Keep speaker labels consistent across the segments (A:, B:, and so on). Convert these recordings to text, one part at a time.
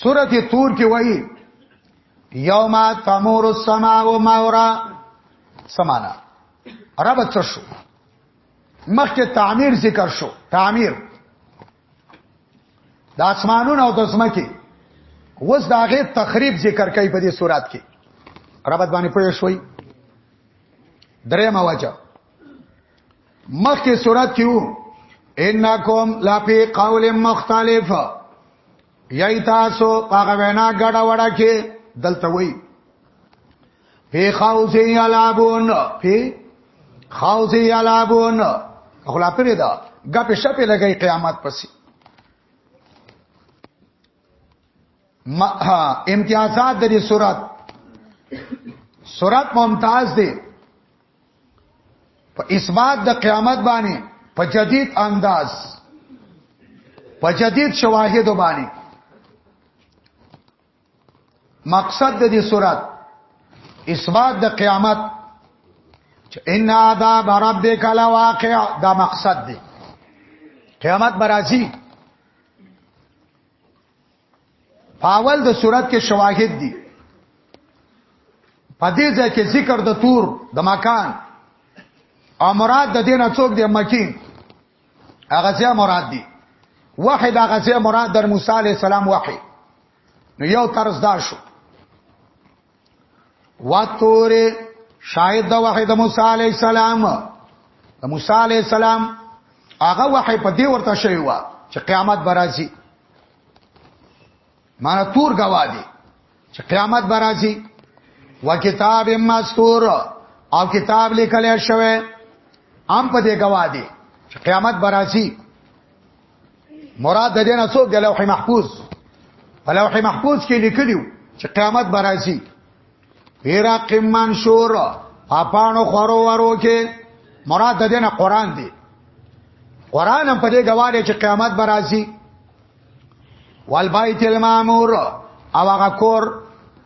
A: سورته تور کې وایي یوم تمور السماء و ماورا سمانا رب څه شو مخکې تعمیر ذکر شو تعمیر د اسمانونو او د زمکه وس داغه تخریب ذکر کوي په دې صورت کې ربط باندې پوه شوي درې مواجه مخکې صورت کیو انکم لا فی قول مختلف یی تاسو هغه وینا ګډه وډه کې دلته وای فی خوزی یلابون فی خوزی یلابون خلا پرې دا غپ شپې لګی قیامت پسې ما امتیازات د دې صورت صورت ممتاز دی په اثبات د قیامت باندې په جدید انداز په جدید شواهد باندې مقصد د دې صورت اثبات د قیامت ان عذاب ربک لواقع دا مقصد دی قیامت برازي پاول د صورت کې شواهد دي پدې ځای کې ذکر د تور د مکان او مراد د دینه څوک دی مکی هغه ځای مراد دی وحی دا هغه ځای مراد در موسی علی السلام وحی نو یو طرز دا شو واتور شاید د وحی د موسی علی السلام د موسی علی السلام هغه وحی په دې ورته شوی و چې قیامت برازي مانا تور غوا دی چې قیامت برازي و کتاب مستور او کتاب لیکل شوی ام په دې غوا دی چې قیامت برازي مراد د دې نه څوک د لوح محفوظ په لوح محفوظ کې لیکلیو چې قیامت برازي پیرا قمان شور پاپانو خورو ورو کې مراد د دې نه قران دی قران هم په دې گواهه چې قیامت برازي والبایت المامور او هغه کور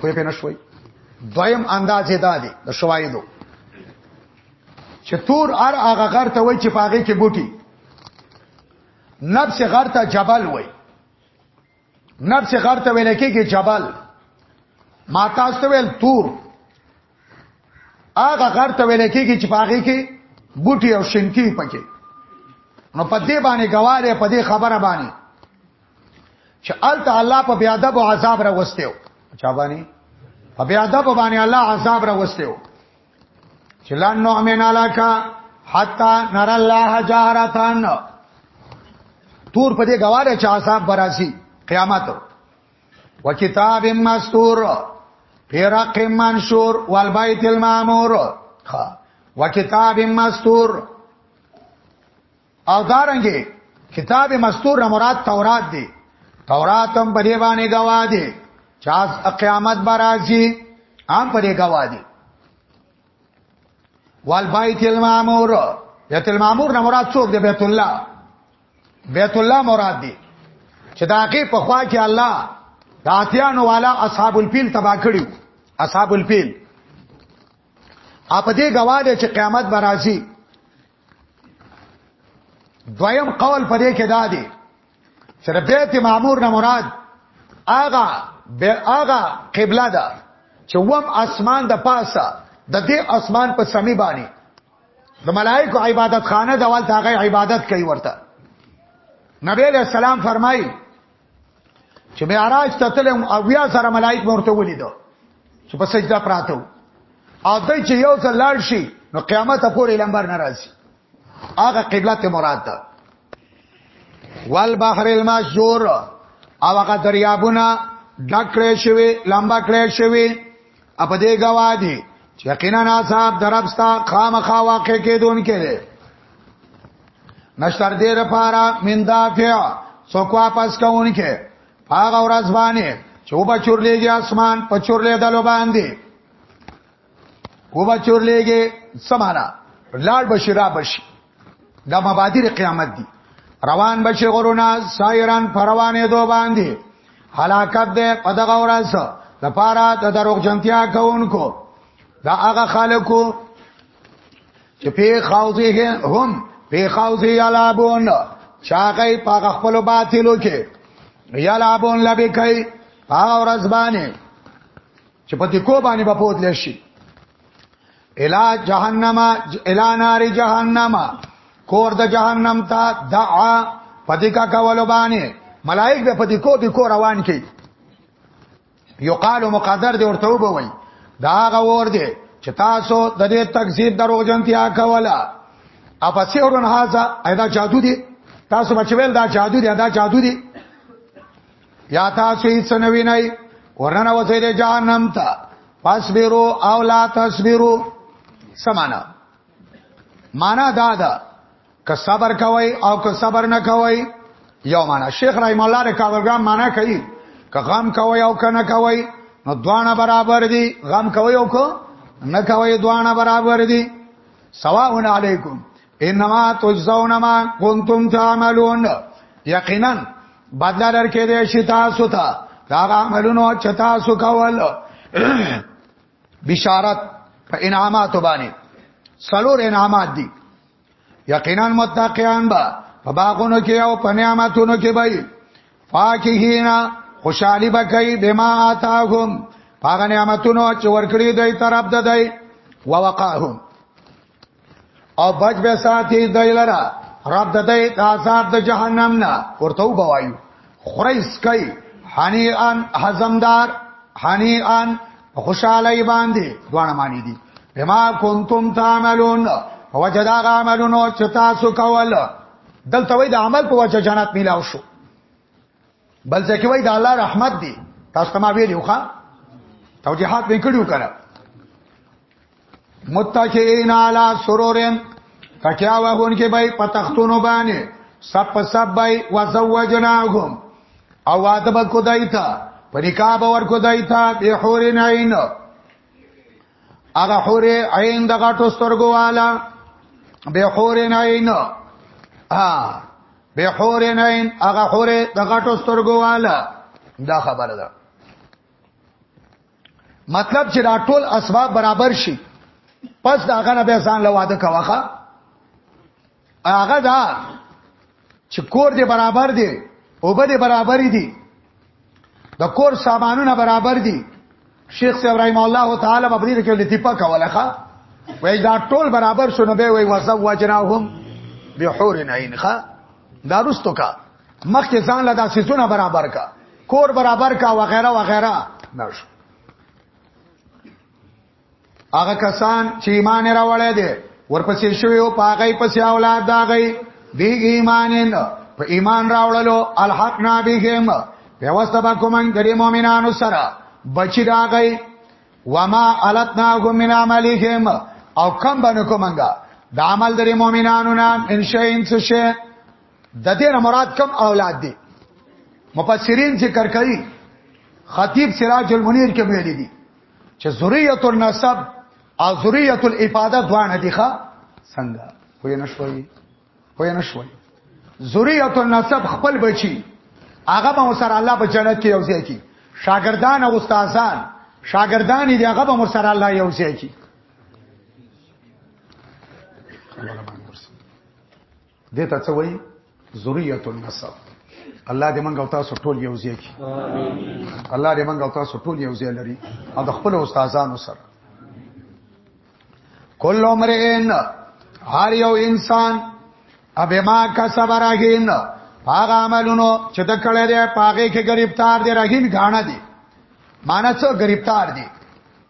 A: خو په نشوي دویم انداز دا دی د شواهدو چې تور ار هغه غر ته وای چې پاغه کې بوټي نفس غر ته جبل وای نفس غر ته ویل کېږي جبل ما تاسو ته ویل تور هغه غر ته ویل کېږي چې پاغه کې بوټي او شنکی پکې نو په دې باندې گواهه په دې خبره باندې چې الته الله په بیا ادب او عذاب را وستیو چا باندې په بیا ادب باندې الله عذاب را وستیو چې لن نؤمن لك حتا نرى الله جارتان تور په دې گواډه چې عذاب براسي قیامت وکتاب مستور پیرق منشور والبیت المعمور وکتاب مستور او دارنګه کتاب مستور مراد تورات دی تورات هم په دې باندې گواه دی چې از قیامت برازي هم په دې گواه دی والبیت المعمور بیت المعمور نه مراد څوک دی بیت الله بیت الله مراد دی چې دا کې په خوا کې الله د اتیانو والا اصحاب الفیل تبا کړیو اصحاب الفیل اپ دې گواه دی چې قیامت برازي دویم قول په دې کې دا دی چې بیت معمور نه مراد آغا به آغا قبله ده چې وم اسمان د پاسه د دې اسمان په سمي باندې د ملائکه عبادت خانه د ول تاغه عبادت کوي ورته نبی له سلام فرمایي چې معراج ته تلم او بیا سره ملائک مرته ولیدو چې په سجده پراته او دای چې یو ځل لاړ شي نو قیامت پورې لمبر ناراضي هغه قبله ته مراد ده والبحر المسجور او هغه دریابونه ډکړې شوی لمبا کړې شوی اپ دې گوا دي یقینا ناصاب دربستا خامخا واقع کېدون کې دي نشتر دې لپاره من دافع څوک واپس کوون کې هغه ورځ باندې چې وبا چورلېږي اسمان په چورلې دلو باندې وبا چورلېږي سمانا لاړ بشرا بشي دا مبادر قیامت دي روان بشي غرونا سایران پروانه دو باندې هلاکت ده په دغه ورځ د پاره د دروغ جنتیا کوونکو دا هغه خلکو چې په خوځي هم په خوځي یلابون چاغی پاغ خپل باطلو کې یلابون لبی کوي هغه ورځ باندې چې په دې کو باندې په پوت لشي الا جهنم الا نار جهنم کور د جهنم ته دعا پدې کا کولو باندې ملائک به پدې کو دې کو روان کی یقال مقدر دې ورته وبوي دا غور دې چې تاسو د دې تکذیب دروغجنتیا کوله افسیرون هاذا ایدا جادو دې تاسو بچویل دا جادو دې دا جادو دې یا تاسو یې سنوي نه ورنه وځي د جهنم ته فاصبروا او لا تصبروا سمانا معنا دا ده که صبر کوي او که صبر نه کوي یو معنا شیخ رحم الله د کاورګرام معنا کوي که غم کوي او که نه کوي نو دوانه برابر دي غم کوي او که نه کوي دوانه برابر دي سواء علیکم انما تجزون ما کنتم تعملون یقینا بدل درکې دې شي تاسو ته دا عملونو چې تاسو کول بشارت په انعامات باندې سلور انعامات دي یقینا متقیان با په باغونو کې او په نعمتونو کې به فاکهینا خوشحالي بکای بما آتاهم هغه نعمتونو چې ورکړي دوی طرف ددای ووقاهم او بچ به ساتي دای لرا رب د دې عذاب د جهنم نه ورته وایو خریس کوي حنی ان حزمدار حنی ان خوشاله باندې دوانه معنی دي بما کنتم تعملون وجدا عملونو چې تاسو کول دلته وای د عمل په وجه جنت میلاو شو بل ځکه وای د الله رحمت دی تاسو ما ویلو ښا توجيهات وکړو کړه متکئین علی سرورن تکیا وهون کې بای پتختونو باندې سب سب بای وزوجناهم او واده به کو دایتا پنیکا به ور کو دایتا به حور عین هغه حور عین د غټو سترګو والا به حور عین ها به حور عین هغه حور د غټو سترګو والا دا خبره ده مطلب چې دا ټول اسباب برابر شي پس دا غنه به ځان له واده کاوخه هغه دا چې کور دې برابر دی او به دې برابر دي د کور سامانونه برابر دي شیخ سی ابراهیم الله تعالی په دې کې لطیفه کوله ښا وای دا ټول برابر شونه به وای وسو وجناهم بحور عین ښا دا رستو کا مخکې ځان له داسې زونه برابر کا کور برابر کا وغیرہ وغیرہ نشو هغه کسان چې ایمان راوړی دي ورپسې شوی او پاغی پسې اولاد داغی دی ایمانین په ایمان راوړلو الحق نابیهم پیوست با کومن دری مومنانو سره بچی داغی وما علتناهم من عملهم او کم بنو کومنګا د عمل دری مومنانو نه انشاء انس شه د دې نه مراد کم اولاد دي مفسرین ذکر کوي خطیب سراج المنیر کې ویلي دي چې ذریه النسب او ذریه الافاده دوه دي ښا څنګه وې نشوي وې نشوي ذریه النسب خپل بچي هغه به سره الله په جنت کې یوځي کی شاګردان او استادان شاګردان دي هغه به سره الله یوځي کی دې ته څه وایي ذریه النسب الله دې منګ او تاسو ټول یو ځای کی الله دې منګ او تاسو ټول یو ځای لري او د خپل استادانو سره کل عمرین هر یو انسان ابما کا صبر اگین هغه عملونو چې د کړه دې پاګه کې گرفتار دي رهین غاڼه دي مانڅ گرفتار دي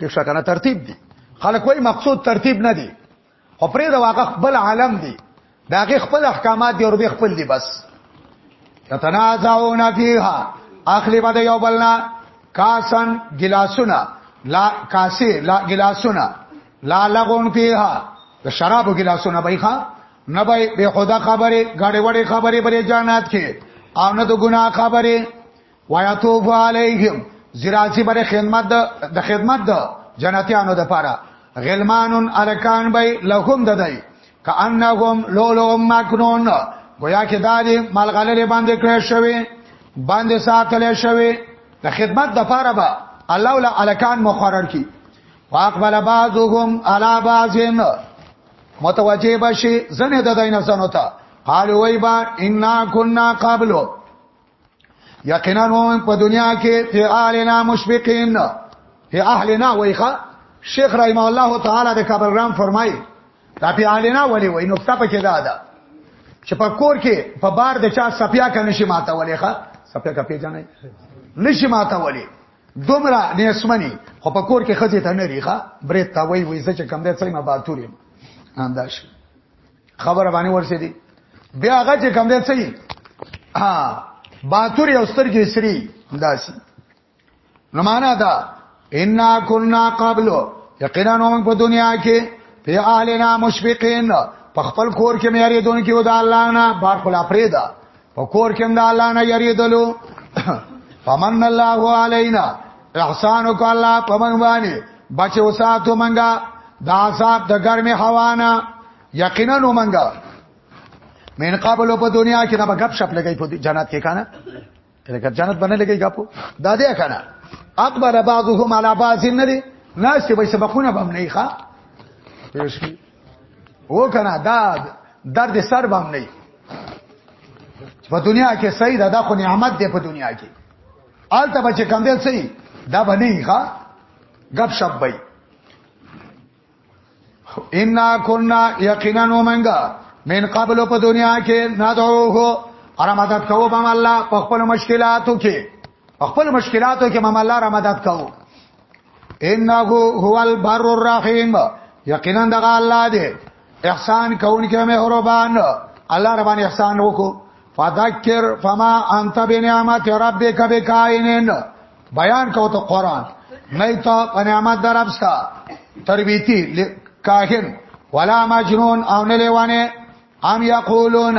A: دې شکنه ترتیب دی خلک وایي مقصود ترتیب نه دی خو پرې دا واقع خپل عالم دی دا غي خپل احکامات دی ورته خپل دی بس تتنازعون فیها اخلی بده یو بلنا کاسن گلاسونا لا کاسی لا گلاسونا لا لغون فیها د شرابو گلاسونه به ښا نه به به خدا خبره غړې وړې خبره بری جنات کې او نه د ګناه خبره ويطوف عليهم زراسی بر خدمت د خدمت د جنتیانو د پاره غلمانون الکان بی لهم ددای کانهم لولو مکنون گویا کې دادی ملغلره باندې کړی شوی باندې ساتل شوی د خدمت د پاره به الله ول الکان مقرر کی واقبل بعضهم على بعض متوجه بشي زنه د دینه سنوتا قالوا ویبا انا كنا قبلو یقینا مومن په دنیا کې فی اهلنا مشفقین فی اهلنا وایخه شیخ رحم الله تعالی د کابلګرام فرمایي دا فی اهلنا ولی وای نو څه پکې دا ده چې په کور کې په بار د چا سپیا کنه شي ماته ولی ښه سپیا کپی جنای نشي ماته ولی دومره نیسمنی خو په کور کې خځه ته نه ریخه برې تا وای وای زه چې کم دې څای ما باتوریم انداش خبره باندې ورسې دي بیا هغه چې کم دی صحیح ها باتور یو سترګې سری داسي نو معنا دا ان كنا قبل یقینا موږ په دنیا کې په اهلنا مشفقین په خپل کور کې مېری دونکو د الله نه بار خلا پرېدا په کور کې د الله نه یریدلو فمن الله علینا احسان وک الله په من باندې بچو ساتو منګه د عذاب د ګرمه هوا نه یقینا نو منګه من قبل په دنیا کې نه غب شپ لګی په جنت کې کنه لکه جنت باندې لګی غاپو دا دې کنه اکبر بعضهم علی بعض نه دي ناس به سبقونه بم نه ښه او کنه دا درد سر بم نه په دنیا کې صحیح ده دا خو نعمت دی په دنیا کې آلته بچ کم دی صحیح دا بنی ښا غب شپ بای ان كنا یقینا ومنګا من قبل په دنیا کې ندعوه اره مدد کوو بم الله په خپل مشکلاتو کې په خپل مشکلاتو کې مم الله را مدد کوو انه هو البر الرحیم یقینا دغه الله دی احسان کون کې مهربان الله ربان احسان وکړو فذکر فما انت بنعمت ربک بکائنن بیان کو ته قران نه ته بنعمت دربستا تربیتی کاهن ولا مجنون او نه لیوانه ام یقولون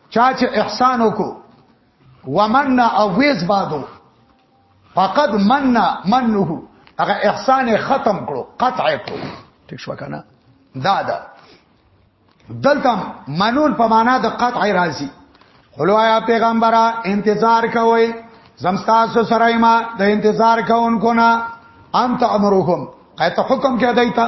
A: چا چې احسان وکړو ومن او ویز بادو فقد من منه هغه احسان ختم کړو قطع کړو ٹھیک شو کنه دا دا دلته منون په معنا د قطع راځي خلوایا پیغمبره انتظار کوئ زمستاسو سره ما د انتظار کوونکو نه انت امرهم ایت حکم کې دایتا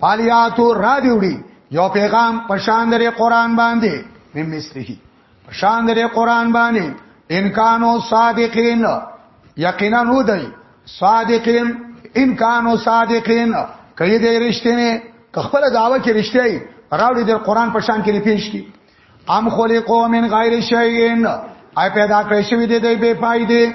A: فالیاتو را دیوړي یو پیغام پشان درې قران باندې مم مثله پشان درې قران باندې ان کانو صادقین یقینا نو دی صادقین ان کانو صادقین کړي دې رښتینه خپل دعوه کې رښتیا راوړي د قران په شان کې پیش کی ام خلقو من غیر شیئن آی پیدا کړی شوی دی د بے فائدې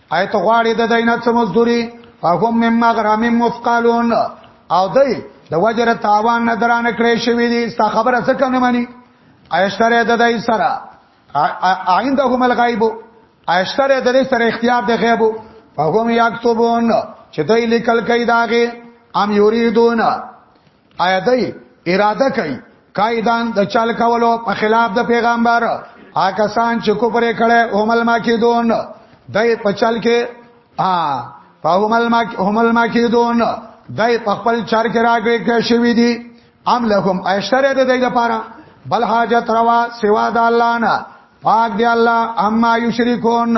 A: آیت غواړي د دینه څه مزدوري فهم مم مغرم مفقالون او دای د وجر تاوان نه درانه کړی شوی دی ستا خبره څه کنه مانی ایشتره د دای سره عندهم الغیب ایشتره د دې سره اختیار د غیب فهم یكتبون چې دوی لیکل کوي داغه ام یریدون آیا دای اراده کوي قائدان د چل کولو په خلاف د پیغمبر آکسان چې کو پرې کړه اومل ما کې دون دای په چل کې ا په اومل ما کې اومل ما کې دون دای په خپل چر کې راګې کې شوې دي ام لهم اشتره د دې لپاره بل حاجت روا سوا د الله نه پاک دی الله اما یشرکون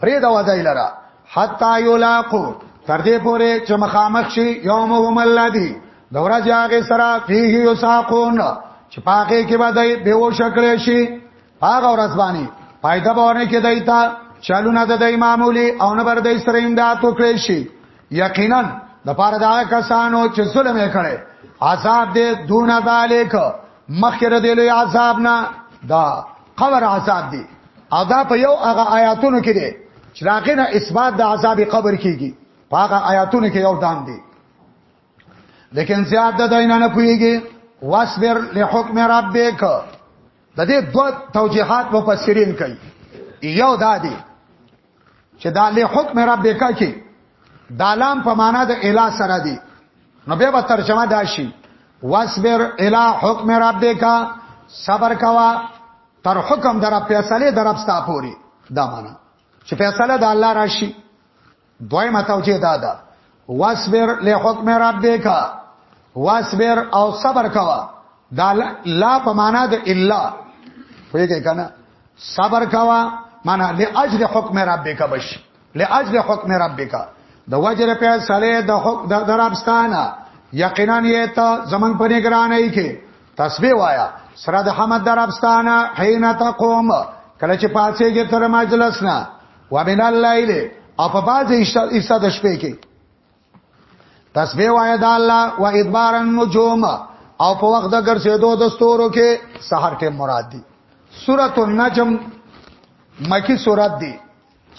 A: پرې دا ودای لرا حتا یلاقو تر دې پورې چې مخامخ شي یومهم الذی د ورځې هغه سره فيه یساقون چې پاکه کې به دای به و شکړې شي هغه ورځ باندې پایده باندې کې دای تا چالونه د دای معمولی او نه بر دای سره امداد وکړي شي یقینا د پاره دا کسانو چې ظلم یې کړي عذاب دې دون ذالک مخکره دې له عذاب نه دا قبر عذاب دی او دا په یو هغه آیاتونو کې دی چې راغې نه اثبات د عذاب قبر کیږي په هغه آیاتونو کې یو دام دی لیکن زیاد د دینه نه پويږي واصبر لحکم ربک د دې دوه توجيهات مفسرین کوي یو دا دی چې دا له حکم ربک کې دالام په معنا د اله سره دی نو به په ترجمه دا شي واصبر اله حکم ربک صبر کوا تر حکم در فیصله در ابستا پوری دا معنا چې فیصله د الله راشي دویمه توجیه دا ده واصبر له حکم ربک واصبر او صبر کوا دا لا په معنا د الا ویګه کنه صبر کوا معنا لاجل حکم ربک بش لاجل حکم ربک د وجر په سره د حق د درابستانه یقینا یې ته زمنګ په نگرانۍ کې تسبیح وایا سره د حمد درابستانه حين تقوم کله چې پاتېږي تر مجلس نه ومن الليل او په باز ایسا د شپې کې تسبیح وای د الله و ادبار النجوم او په وخت د ګرځېدو د ستورو کې سحر ټیم مراد دي سورۃ النجم مکی سورۃ دی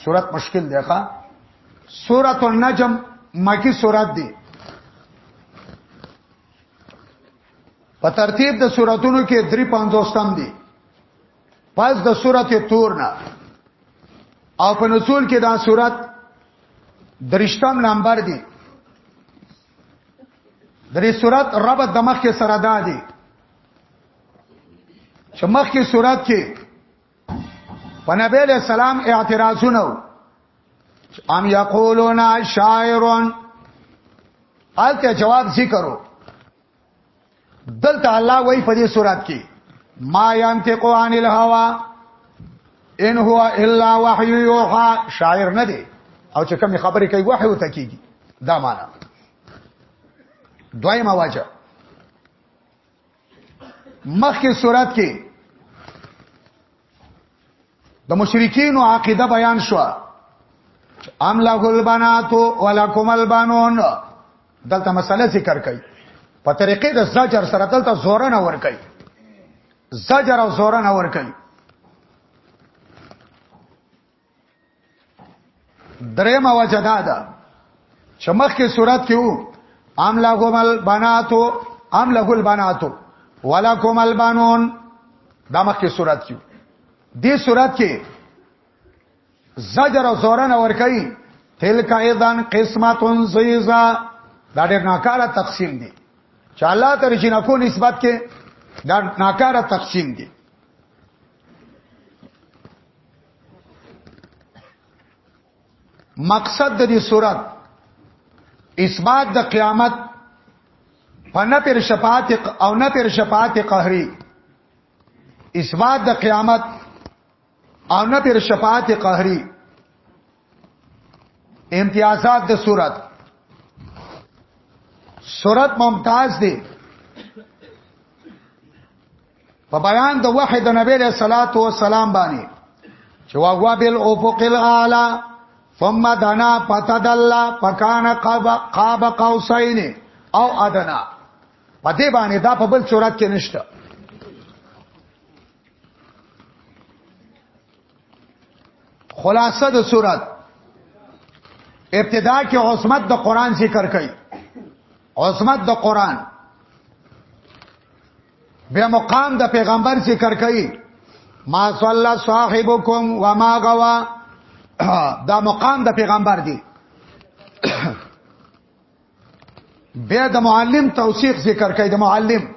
A: سورۃ مشکل دی ښا سورۃ النجم مکی سورۃ دی په ترتیب د سوراتونو کې 350 تم دي پس د سورته تور نه او په نزول کې دا سورت درشتم نمبر دی درې سورت رب د مخ کې سره دا دی چې مخ کې سورت کې په نبی له سلام اعتراضونه ام یقولون شاعرون الته جواب ذکرو دلته الله وای په دې صورت کې ما ينتق عن الهوى ان هو الا وحي يوحى شاعر نه دی او چې کوم خبرې کوي وحي وته کیږي دا معنا دویمه واجه مخکې صورت کې د مشرکین عقیده بیان شو ام له البنات ولکم البنون دلته مسله ذکر کړي په طریقې د زجر سره دلته زور نه ور کوي زجر او زور نه ور کوي درېم وجه دا ده چې مخکې صورت کې وو ام لهم البناتو ام له البناتو ولکم البنون دا مخکې صورت کې دې صورت کې زجر او زورن اور کوي تلک اذن قسمت زیزا دا ډېر ناکاره تقسیم دی چې الله ته رښتینه کو نسبت کې دا ناکاره تقسیم دی مقصد د دې صورت اثبات د قیامت په نه پر شفاعت او نه پر شفاعت قهري اثبات د قیامت او نه پر شفاعت قهري امتیازات د صورت صورت ممتاز دی په بیان د وحی د نبی له صلوات و سلام باندې چې واغوا بل افق الاعلى ثم دنا فتدلى فكان قاب قاب قوسين او ادنا په دې باندې دا په بل صورت کې نشته خلاصه د صورت ابتدا کې عصمت د قران ذکر کړي عصمت د قران بیا مقام د پیغمبر ذکر کړي ما صلی صاحبکم و ما غوا دا مقام د پیغمبر دی بیا د معلم توصیف ذکر کوي د معلم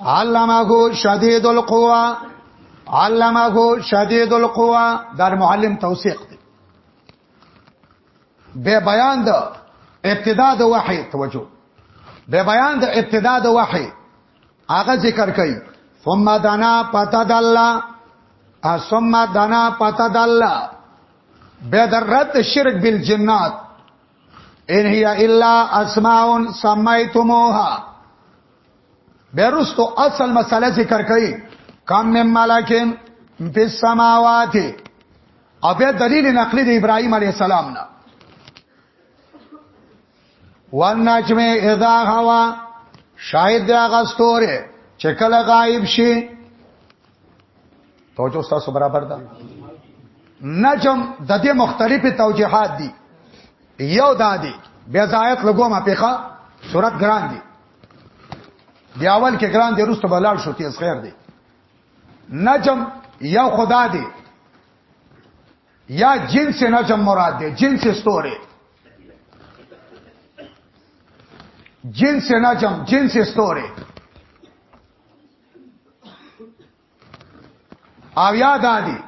A: علمه شدید القوا علمه شدید القوا دا معلم توثیق دی به بیان د ابتدا د وحی توجه به بیان د ابتدا د وحی هغه ذکر کوي ثم دنا پتدل ثم دنا پتدل به در رد شرک بالجنات ان هي الا اسماء سميتموها بیرستو اصل مسله ذکر کړي کم من ملکین فی السماوات او بیا دلیل نقلی د ابراهیم علی السلام نه والنجم اذا هوا شاید دا غستوره چې کله غایب شي توجه تاسو برابر ده نجم د دې مختلفه توجيهات دي یو دادی بیا زایت لګو ما پیخه صورت ګران دي دی اول کې ګران دي روسته بلال شو تیز خیر دي نجم یو خدا دی یا جنس نجم مراد دی جنس ستوره جنس نجم جنس ستوره او یاد دي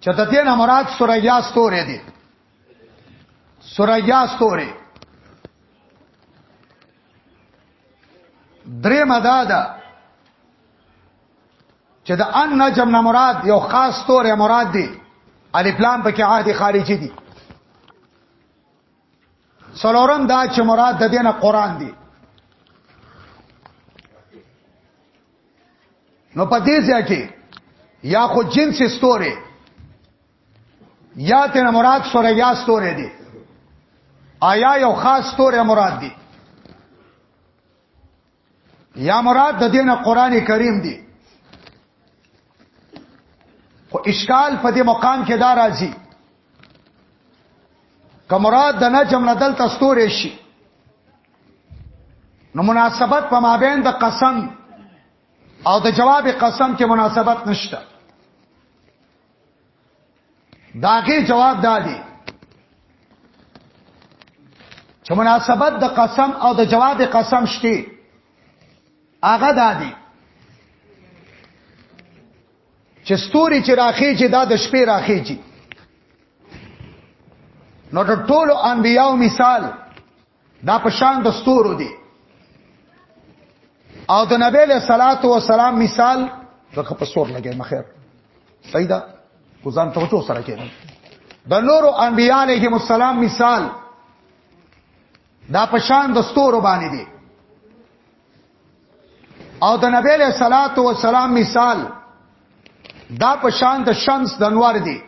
A: چې د دې نه مراد سوریا ستوري دي سوریا ستوري درې مدادا چې د ان نجم نه مراد یو خاص ستوري مراد دي الف لام پکې عادي خارجي دي څلورم دا چې مراد د دینه قران دی نو په دې ځای کې یا خو جنس ستوره یا تینا مراد سوره یا ستوره دی آیا یو خاص ستوره مراد دی یا مراد د دینه قران کریم دی خو اشکال په دې مقام کې دا راځي که مراد د نجم نه دلته ستوري شي نو مناسبت په مابین د قسم او د جواب قسم کې مناسبت نشته داغه جواب دادی چې مناسبت د قسم او د جواب قسم شته هغه دادی چې ستوري چې راخی چې دا د شپې راخی چې نو د ټولو انبیانو مثال دا په شان د ستورو دی او د نبی له صلوات و سلام مثال دغه په سور لګي مخیر صحیح ده کو ځان ته وڅو سره کېږي د نورو انبیاء علیهم السلام مثال دا په شان د ستورو باندې دی او د نبی له صلوات و سلام مثال دا په شان د شمس د انوار دی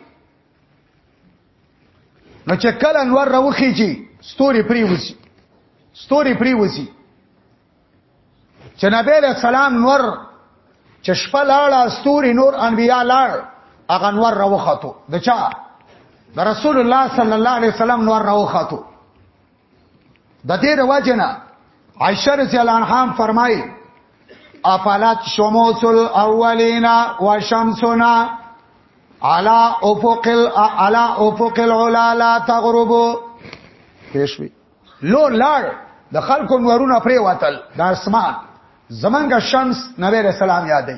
A: نو چې کله انور راوخی چی ستوري پری وسی ستوري پری وسی چې نبی له سلام نور چې شپه لاړه ستوري نور انبیا لاړ هغه نور راوخاتو د چا د رسول الله صلی الله علیه وسلم نور راوخاتو د دې رواجنه عائشہ رضی الله عنها فرمایي افلات شموس الاولین و شمسنا علا افق علا افق العلا لا تغرب پیشوی لو لړ د خلکو نورونه پرې وتل د اسمان زمنګ شمس نبی رسول الله یادې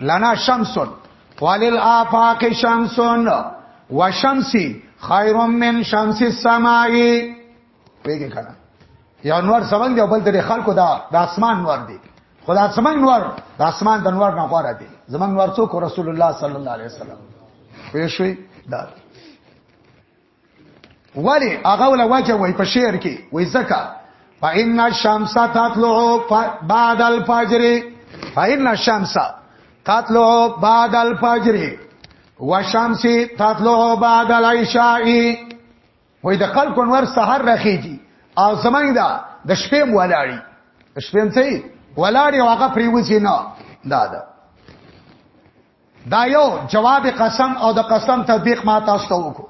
A: لنا شمس وللآفاق شمس وشمس خیر من شمس السماء پیګه کړه یو نور سمنګ دی بل تر خلکو دا د اسمان نور دی خدا سمنګ نور د اسمان د نور نه غوړه دی زمنګ نور څوک رسول الله صلی الله علیه وسلم پېښوي دا ولی هغه ول وجه وای په شعر کې وای زکا فإن الشمس تطلع بعد الفجر فإن الشمس تطلع بعد الفجر والشمس تطلع بعد العشاء وای د خلکو انور سحر راخیږي او زمنګ دا د شپې ولاړی شپې ته ولاړی هغه پریوځي نه دا دا دا یو جواب قسم او د قسم تطبیق ما تاسو ته وکړو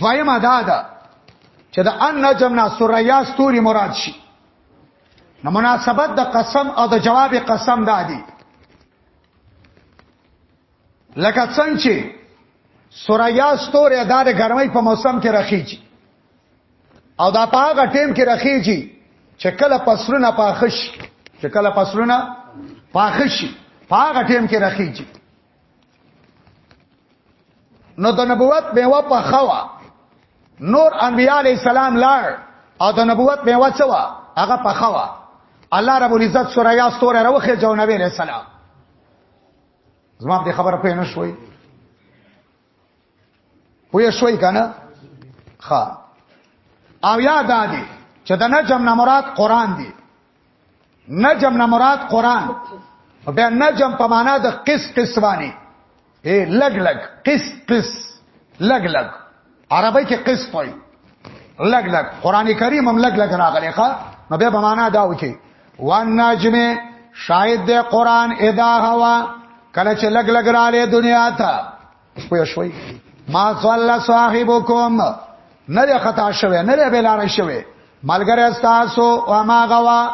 A: دویم ادا ده چې د ان نجم نا سوریا ستوري مراد شي نو مناسبت د قسم او د جواب قسم دا دي لکه څنګه چې سوریا ستوري د ګرمۍ په موسم کې راخیږي او دا پاغه ټیم کې راخیږي چې کله پسرونه پاخش چې کله پسرونه پاخش پاغه ټیم کې راخیږي نو د نبوت میوه په خوا نور انبیاء علی السلام لاړ او د نبوت میوه څه وا هغه په خوا الله رب العزت سورہ یاس تور راوخه جو نبی علیہ السلام زما په خبره پوه نه شوي پوه شوي کنه ها او یا دا دی چې د نجم نه مراد قران دی نجم نه مراد قران بیا نجم په معنا د قص قص باندې اے لګ لګ قص قص لګ لګ عربی کې قص وایي لګ لګ قران کریم هم لګ لګ راغلی ښا نو بیا په معنا دا وکي وان ناجم شاید د قران ادا هوا کله چې لګ لګ را لې دنیا ته پوه شوي ما صلی صاحبکم نه ده خطا شوه نه ده بلار شوه ملګری استاسو او ما غوا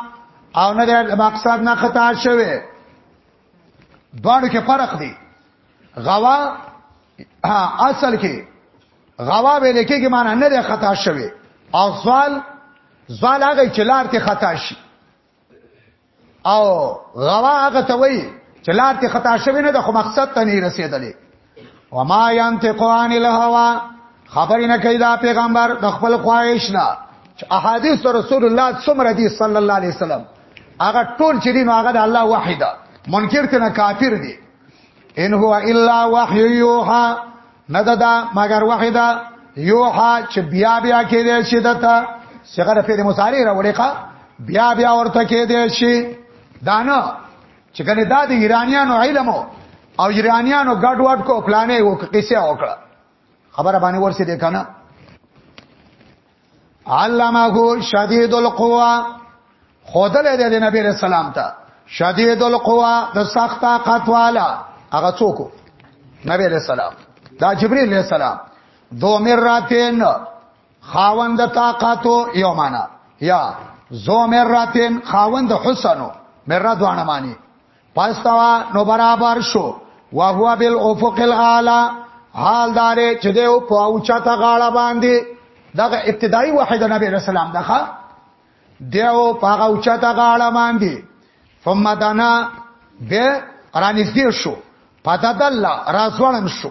A: او نه ده مقصد نه خطا شوه دوړ کې فرق دی غوا اصل کې غوا ویل کېږي معنی نه ده خطا شوی او سوال سوال هغه چې لار ته خطا شي او غوا هغه ته وایي چې لار ته خطا شوی نه ده خو مقصد ته نه رسیدلې وما ينطق عن الهوى خبر نه کوي دا پیغمبر د خپل خواهش نه احادیث رسول الله څومره دي صلی الله علیه وسلم هغه ټول چې دین هغه د الله وحیدا منکر کنه کافر دي ان هو الا وحی یوحا نددا مگر وحی دا یوحا چې بیا بیا کې دې شي دتا څنګه د فعل مصاری راوړې ښا بیا بیا ورته کې دې شي دانه چې کنه دا د ایرانیانو علم او ایرانیانو ګډ وډ کو پلانې وکړه کیسه وکړه خبره باندې ورسې دې کنه علمه شدید القوا خودل دې د نبی رسول الله ته شدید القوا د سخت طاقت والا هغه څوک نبی رسول الله دا جبرئیل علیہ السلام دو مراتین خاوند طاقتو یو معنا یا زو مراتین خاوند حسنو مرا دوانه معنی پستوا نو برابر شو وهو بالافق الاعلى حال دار چې د او په اوچا ته غاړه باندې دغه ابتدایي وحید نبی رسول الله دغه دیو په اوچا ته غاړه باندې ثم دنا به رانږدې شو پتدل رازوړن شو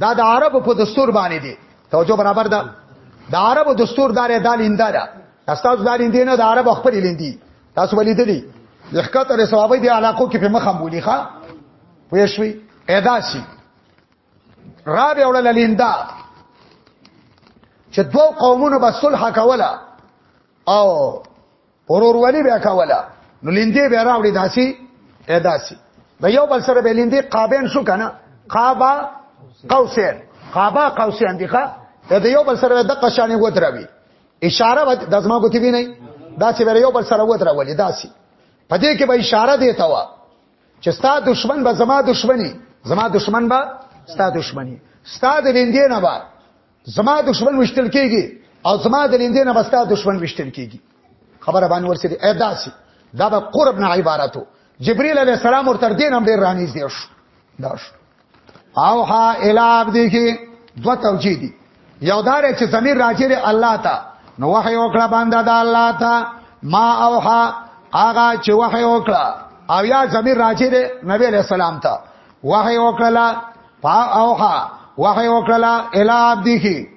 A: دا د عربو په دستور باندې دی توجه برابر ده د عربو دستور دارې دال انداره تاسو دال اندې نه د عربو خپل لیندي تاسو ولیدلی لخکته له ثوابې دی علاقو کې په مخه بولی ښا پوه شوي ادا شي را به وړل لیندا چې دوه قومونو به صلح کوله او ورورولي بیا کوله نو لیندې بیا راوړي داسي اداسي د یو بل سره به لیندې قابین شو کنه قابا قوسین قابا قوسین دی ښا د یو بل سره د قشانې وتروي اشاره به د زما کوتي وی نه دا چې یو بل سره وترولې داسي پدې کې به اشاره دی تا وا چې ستا دشمن به زما دشمني زما دشمن به ستا دشمني ستا د لیندې نه به زما دشمن وشتل کیږي او زما د لیندې نه بستا دشمن وشتل کیږي خبره باندې ورسېږي اېداسي دا به قرب نه عبارتو جبريل عليه السلام ورته دین هم ډیر رانیز دی شو دا شو او ها الاب دي کې دو توجیه دي یو دار چې زمير راځي دی الله ته نو وحي وکړه باندې دا الله ته ما او ها هغه چې وحي وکړه او یا زمير راځي دی نبی عليه السلام ته وحي وکړه پا اوها وحی وکړه الی عبده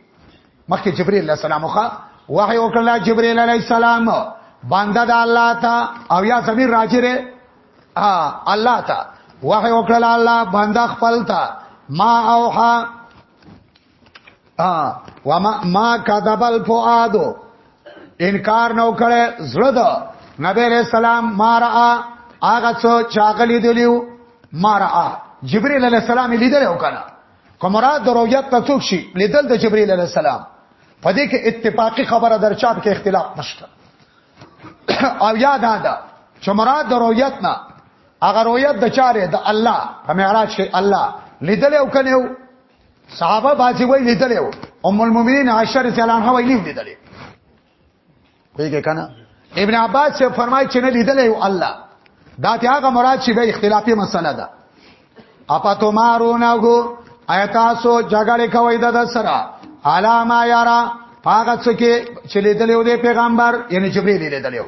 A: مخکې جبرئیل علیہ السلام خو وحی وکړه جبرئیل علیہ السلام بنده د الله ته او یا زمير راجره الله ته وحی وکړه الله بنده خپل ته ما اوها ا وما ما كذب الفؤاد انکار نو کړي زړه د نبی رسول سلام مارا هغه څو چاغلی دیلیو مارا جبرئیل علی السلام لیدل او کنه کومرا د رؤیت ته څوک شي لیدل د جبرئیل علی السلام په دې کې اتفاقی خبره در چاپ کې اختلاف نشته او یاد ده چې مراد د رؤیت نه هغه رؤیت د چاره د الله په معراج کې الله لیدل او کنه صحابه باځي وی لیدل یو ام المؤمنین عائشہ رضی الله عنها وی لیدل پیګه کنه ابن عباس سے فرمای چې نه لیدل یو الله دا ته هغه مراد چې به اختلافي مسله ده اپا تو مارو نه کو ایتا سو جګړه کوي د سره علامه یارا پاګه څه کې چې لیدل یو د پیغمبر یعنی جبرئیل لیدل یو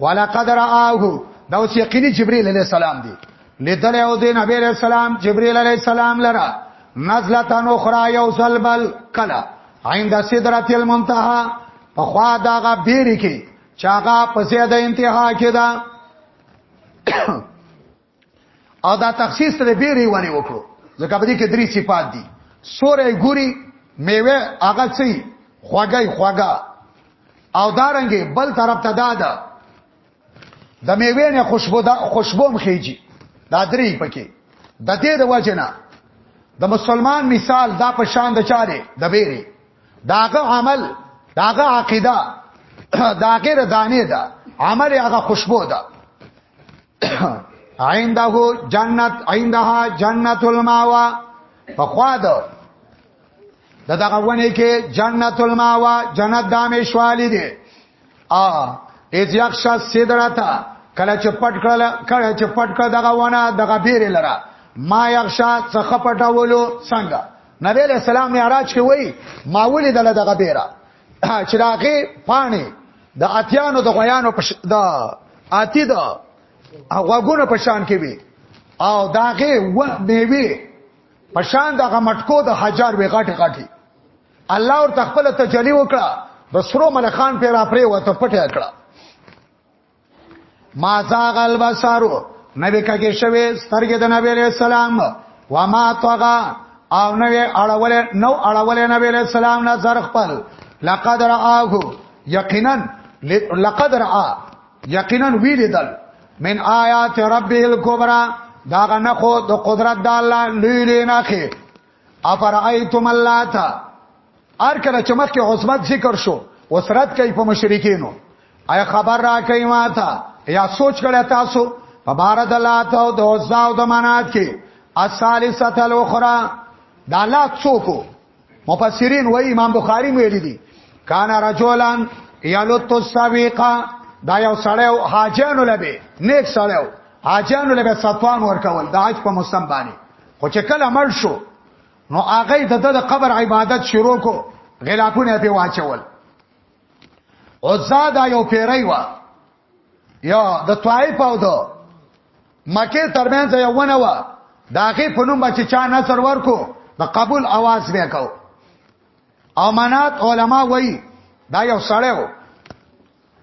A: ولا قدر اهو دا اوس یقیني جبرئیل علیہ السلام دی لیدل او د نبی علیہ السلام جبرئیل علیہ السلام لرا نزلتن اخرى یو زلبل کلا عند سدرۃ المنتهى په خوا داغه بیری کې چاغه په زیاده انتها کې دا او دا تخصیص ته بیری ونی وکړو ځکه په دې کې درې صفات دي سورې ګوري میوه هغه څه خوګي خوګا او دارنګي بل طرف ته دادا د میوې نه خوشبو دا خوشبو مخېږي دا درې پکې د دې د وجنه د مسلمان مثال دا په شان د چاره د بیره داغه عمل داغه عقیده داغه ردانه ده عمل هغه خوشبو ده عینده جنت عیندها جنت الماوا په خوا ده د دغه ونه کې جنت الماوا جنت دامشوالی دی ا اذ یخشا سدرتا کله چې پټ کړل کله چې پټ کړ دغه ونه دغه بیر لره ما یخشا څخه پټولو څنګه نبی علیہ السلام معراج کې وای ما ولې دله دغه بیره چې راغي پانی د اتیانو د غیانو په د اتی د غوګونو په شان کې وي او داغه و میوي په شان دغه مټکو د حجر وی غټي غټي الله ور تخپل تجلی وکړه د سرو من خان پیرا پرې وته پټه کړه ما زاغل بصارو نبی کګه شوی سترګې د نبی له سلام و ما طغا او نو اړول نو اړول نبی له سلام نه زر خپل لقد رآه یقینا لقد رآ یقینا ویلیدل من آیات ربه الکبرى دا غنخو د قدرت د الله لوی لیناخه افرایتم اللات ار کله چې مخکې عصمت ذکر شو وسرت کوي په مشرکینو آیا خبر را کوي ما ته یا سوچ کړی تاسو په بار د لات او د عزا او د منات کې الثالثه الاخرى دا لات څوک مفسرین وای امام بخاری ویلي دي کان رجولان یلوت السویقا دا یو سړیو حاجانو لبه نیک سړیو حاجانو لبه صفان ورکول دا حج په موسم باندې خو چې کله مړ شو نو هغه د د قبر عبادت شروع کو غلاپونه په واچول او زاد یو پیری وا یا د طائف او د مکه ترمنځ یو ونه وا داغه په نوم بچ چا نصر ورکو د قبول आवाज به کو امانات علما وای دا یو سړی و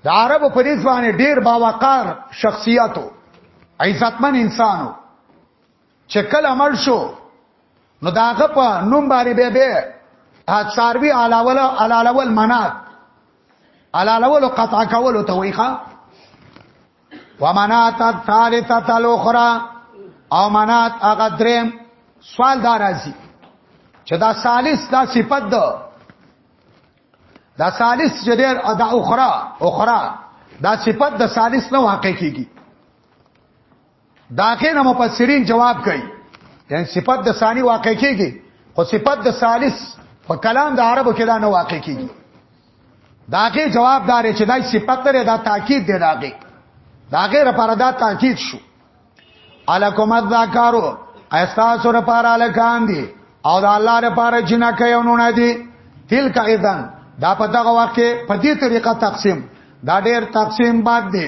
A: د عربو په نسبت باندې ډیر باوقار شخصیتو عزتمن انسانو چې کله مړ شو نو داغه په نوم باندې به به څاروي علاول علاول منات علاول قطع کول ته ویخه ومنات الثالثه الاخرى او منات هغه دریم سوال دار راځي چې دا ثالث دا صفت ده دا ثالث چې دا اخرى اخرى دا صفت د ثالث نه واقع کیږي داخې نه مفسرین جواب کوي یعنی صفت د ثانی واقع کیږي خو صفت د ثالث په کلام د عربو کې دا نه واقع کیږي داغه جواب دار چې دای صفت لري دا تاکید دی داغه داغه لپاره دا تاکید شو الکم الذکرو استاسو لپاره الکان دي او د الله لپاره جنا کوي نو نه دي تلک اذن دا په دغه وخت کې په دې طریقه تقسیم دا ډېر تقسیم باد دی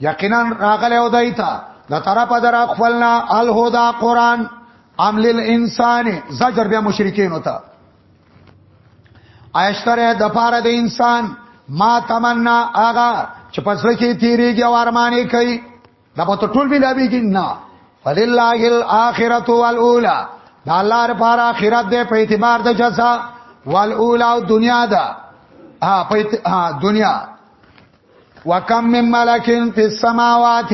A: یقینا راغله او دایتا د طرفه در خپلنا الهدى قران عمل الانسان زجر بیا مشرکین ہوتا ایشتره د پاره د انسان ما تمنا آغا چې پسله کې تیریږي او ارمانې کوي دا په ټول ملابي کې نه فلله الاخرۃ والاولى دا الله لپاره اخرت دې په اعتبار د جزاء والاولى او دنیا دا ها په دنیا وکم من ملکین فی السماوات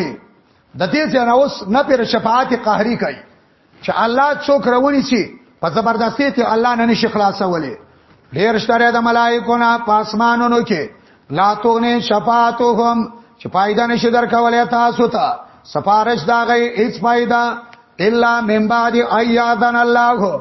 A: د دې ځنه اوس نه پر شفاعت قهری کوي چې الله څوک راونی شي په زبردستي ته الله نه نشي خلاصولې ډیر شته د ملائکو نه پاسمانونو کې لا تونه شفاعتهم چې پایدا نشي درکولې تاسو ته سفارش دا غي هیڅ پایدا الا من بعد ایادن الله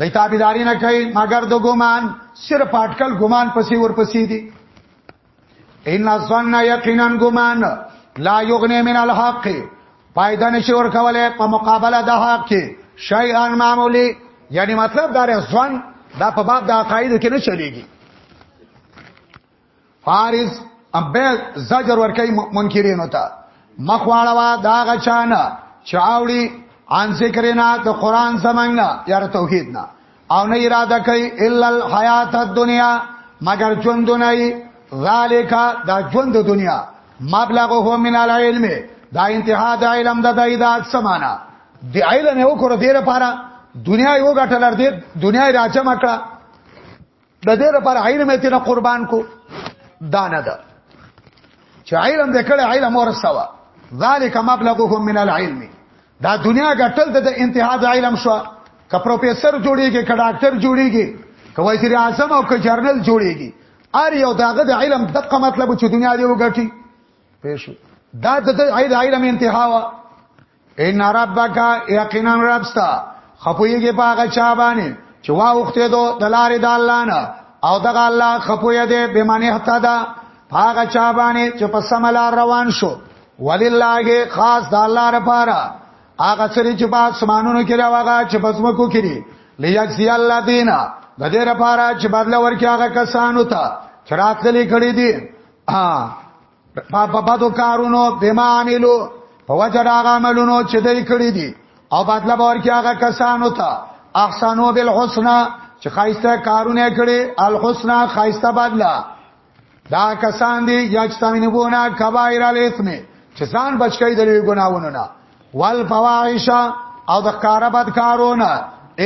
A: د تابعداري نه کوي مگر د ګمان صرف اٹکل ګمان پسې ورپسې دي ان ظن یقینا ګمان لا یغنی من الحق پایدا نشي ور کوله په مقابله د حق کې شیئا معمولی یعنی مطلب دا ځوان دا په باب د عقاید کې نه چلیږي فارس ابه زجر ورکای منکرینو ته مخواړه وا دا غچان چاوړي ان ذکرنا د قران زمنګ یار توحید نه او نه اراده کوي الا الحیات الدنیا مگر ژوند دنیای ذالک دا ژوند د دنیا مبلغه من العلم دا انتها د علم د دای دا سمانا دی علم یو کور دیر پاره دنیا یو غټلر دی دنیا راځه مکړه د دې لپاره علم یې تنه قربان کو دا نه ده چې علم دې کړه علم ورسوا ذالک مبلغهم من العلم دا دنیا ګټل د انتها د علم شو که پروفیسور جوړیږي که ډاکټر جوړیږي که وزیر اعظم او که جرنل جوړیږي ار یو داغه د علم دغه مطلب چې دنیا دی وګټي پېښو دا د علم انتها وا ان ربک یقینا ربستا خپویږي پاګه چا باندې چې وا وخته دو دلارې د الله نه او دغه الله خپوی دی به معنی حتا دا پاګه چا باندې چې په سملار روان شو ولله خاص د الله لپاره هغه سری چې په اسمانونو کې راوغه چې پسمکو کړي لیجزی الله دینا د دې لپاره چې بدل ورکړي هغه کسانو ته چې راتللی کړي دي په بدو کارونو بما عملو په وجه هغه عملونو چې دوی کړی دي او بدله باور کې هغه کسانو ته احسنو بالحسنا چې خایسته کارونه کړي الحسنا خایسته بدله دا کسان دي یا چې تامینه بونه کبایر الاثم چې ځان بچی د لوی ګناوونو نه والفواحش او د کاربد کارونه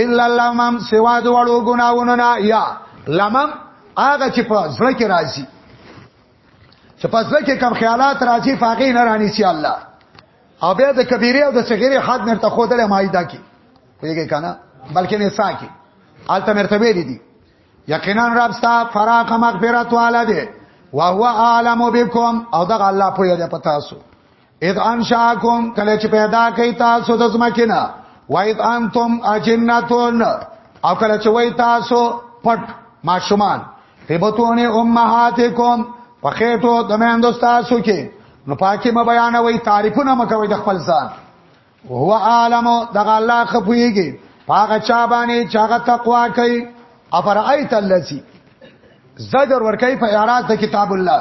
A: الا لمم سوا د وړو ګناوونو نه یا لمم هغه چې په زړه کې راځي چې پس لکه کم خیالات راځي فاقې نه رانی سي الله او بیا د کبیره او د صغیره حد مرته خو دله مایده کی پیږي کنه بلکې نه ساکي الته مرتبه دي دي یقینا رب ستا فراق مغفرت والا دی او هو عالم بكم او دا الله په یاد پتا سو اذ انشاکم کله چې پیدا کړي تاسو د زمکینا وایت انتم اجنتون او کله چې وای تاسو پټ ماشومان په بتونه امهاتکم په خېټو د مېندو تاسو کې نو پاکي ما بیان وای تعریفونه مکوي د خپل ځان هو عالم دغه الله خپويږي پاګه چا باندې چاغه تقوا کوي افرایت الذی زجر ور کوي په اعراض د کتاب الله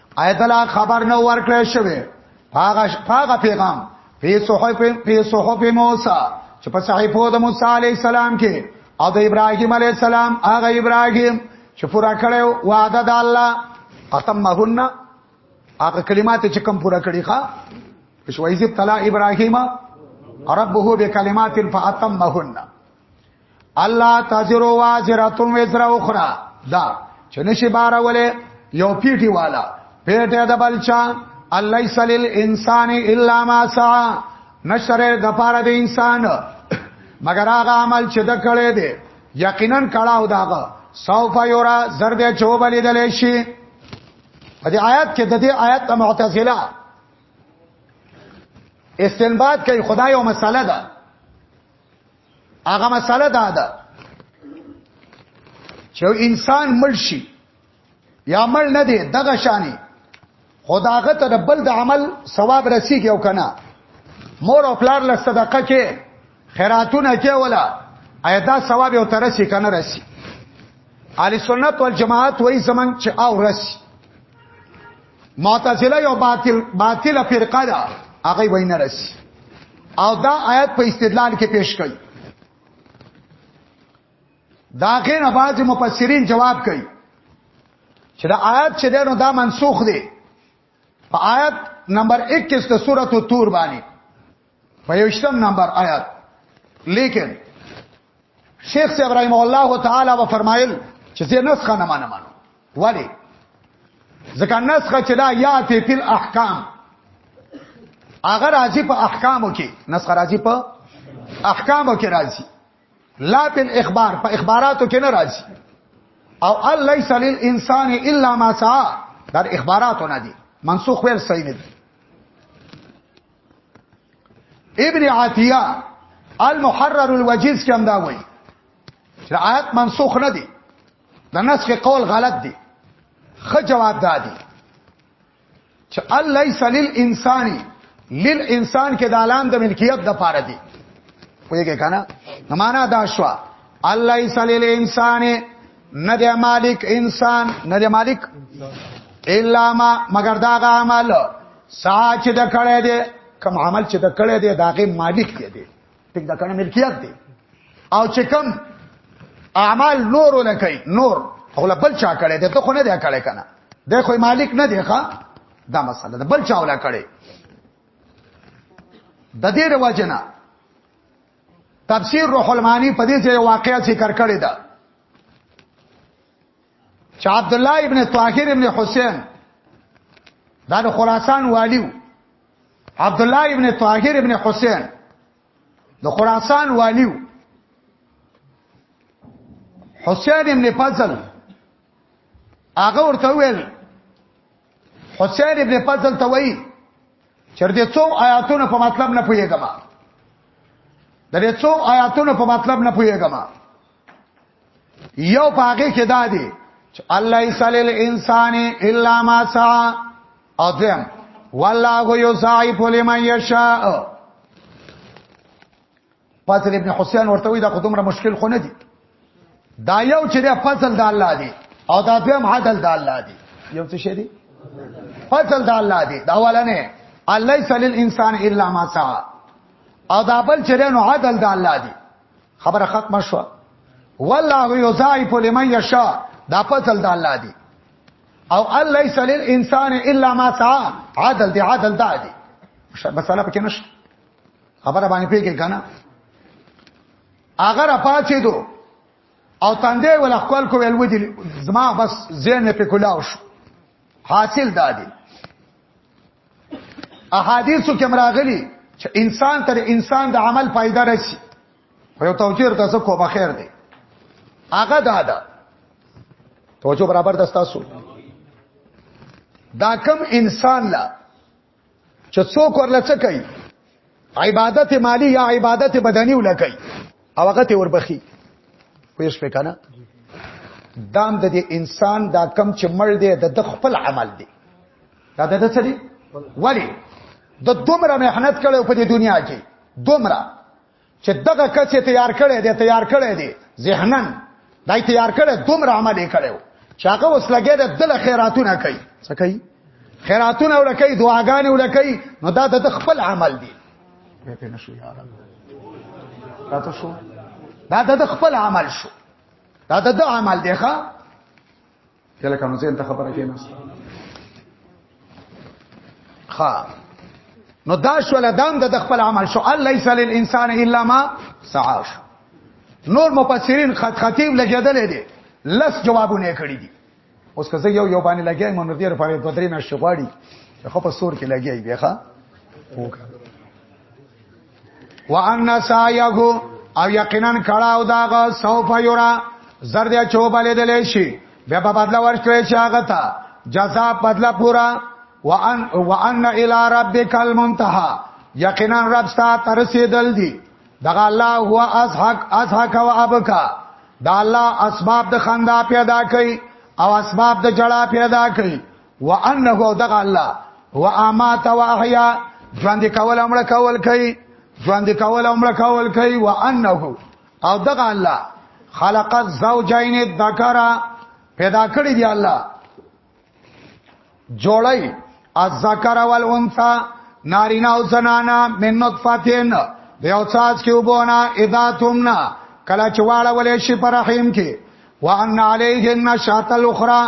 A: آیت لا خبر نو ورکړی شوی هغه هغه پیغام په صحف په صحف موسی چې په صحیفو د موسی علی السلام کې او د ابراهیم علی السلام هغه ابراهیم چې پورا کړو وعده د الله اتمهن هغه کلمات چې کم پورا کړی ښا شوایز تلا ابراهیم ربه بکلمات فاتمهن الله تاجر واجراتم وزر اخرى دا چې نشي بار ولې یو پیټي والا پیټه د بلچا الله یسلل انسان الا ما سعى نشره د پاره د انسان مگر هغه عمل چې د کړې دي یقینا کړهو داغه سوف یورا زرد چوبلې دلې شي په دې آیات کې د دې آیات ته معتزله استنباط کوي خدای یو مسله ده هغه مسله دا ده چې انسان مړ شي یا مړ نه دی دغه شانی خداغه ته بل د عمل ثواب رسیږي او کنه مور او پلار له صدقه کې خیراتونه کې ولا ایدا ثواب او ترسي کنه رسی اهل سنت والجماعت وای زمنګ چې او رسی معتزله یو باطل باطل فرقه ده هغه وینه رسی او دا آیت په استدلال کې پیش کړي دا غیر بعض مفسرین جواب کوي چې دا آیت چې دنو دا منسوخ دی په آیت نمبر 21 د سورته تور باندې په یوشتم نمبر آیات لیکن شیخ سی ابراهیم الله تعالی و فرمایل چې زه نسخه نه مانم ولی ځکه نسخه چې دا یاتی فل احکام هغه راځي په احکامو کې نسخه راځي په احکامو کې راځي لا فل اخبار په اخباراتو کې نه راځي او الله ليس للانسان الا ما سعى دا اخباراتو نه دي منسوخ ویل صحیح نه دي ابن عتیه المحرر الوجیز کې هم دا وایي چې آیات منسوخ نه دي د نسخ قول غلط دي خه جواب دادي چې الله ليس للانسان للانسان کې د علام د ملکیت د پاره دي وایي کنه معنا دا شو الله ليس للانسان نه دی مالک انسان نه دی مالک الا ما مگر دا عمل سا چې د کړه دې کم عمل چې د کړه دې داغه مالک دی دی ټیک د کړه ملکیت دی او چې کم اعمال نور نه کوي نور خپل بل چا کړه دې ته خو نه دی کړه کنه د خو مالک نه دی ښا دا مسله ده بل چا ولا کړه د دې رواجنه تفسیر روح المانی په دې ځای واقعیا ذکر کړی ده چې عبد الله ابن طاهر ابن حسین دا د خراسان والیو عبد الله ابن طاهر ابن حسین د خراسان والیو حسین ابن فضل هغه ورته ویل حسین ابن فضل ته وایي چې د څو آیاتونو په مطلب نه پوهیږم د څو آیاتونو په مطلب نه پوهیږم یو پاګه کې دا دی چې الله یسلی الانسان الا ما سعى او دیم والله یصائف لمن یشاء فاضل ابن حسین ورته وی دا خو دومره مشکل خو نه دی دا یو چې دا فضل د الله دی او دا دویم عدل د الله دی یو څه شي دی فضل د الله دی دا ولنه الله سلیل انسان الا ما سعى او دا بل چې نو عدل د الله دی خبره ختمه شو والله یضاعف لمن یشاء دا فضل د الله دی او الله ليس للانسان الا ما سعى عدل دی عدل دا دی مسله پکې نشته خبره باندې پیږي کنه اگر پاتې دو او تاندې ول خپل کو ویل ودی زما بس زین په کلاو شو حاصل دادی احادیثو کې مراغلي چې انسان تر انسان د عمل فائدہ راشي خو یو توجیر تاسو کومه خیر دی هغه دا ده توجه برابر د تاسو دا کم انسان لا چې څوک ورلڅ کوي عبادت مالی یا عبادت بدنی ولکای او هغه ته وربخي پوه شو کنه دام د دې انسان دا کم چې مړ دی د خپل عمل دی دا د څه دی ولی د دومره مهنت کړو په دې دنیا کې دومره چې دغه کچ تیار کړي دی تیار کړي دی ذهنن دای تیار کړي دومره عمل یې کړو چې هغه اوس لګې د دل خیراتونه کوي څه کوي خیراتونه ورکړي دعاګانې ورکړي نو دا د خپل عمل دی په نشو یار راته شو دا د خپل عمل شو دا د عمل دی ښا کله کانو زه ته خبره کینم ها نو دا شو لدام د خپل عمل شو الله ليس للانسان الا ما سعى نور مفسرین خط خطیب لګیدل دي لس جوابونه کړی دي اوس که زه یو یو باندې لګیایم نو دیر په دوه درې مې شغواړي خو په سور کې لګیای بیا ښا وکړه وان سایه او یقینا کړه او داغه سوف یرا زر دې چوبلې دلې شي بیا په بدل ورکړې شي هغه ته جزاء بدل پورا وان وان الى ربک المنتهى یقینا رب ستا تر رسیدل دي دغه الله هو ازحق ازحق و ابکا دا الله اسباب د خندا پیدا کوي او اسباب د جړه پیدا کوي وانه دغه الله وامات واحیا ژوند کول امر کول کوي ژوند کول امر کول کوي وانه او دغه الله خلق الزوجین الذکر پیدا کړی دی الله جوړی الذکر والانثى نارینا او زنانا من نطفتین دیو ساز کې وبونه اذا تمنا کله چواړه ولې شي پر رحم کې وان علیه النشات الاخرى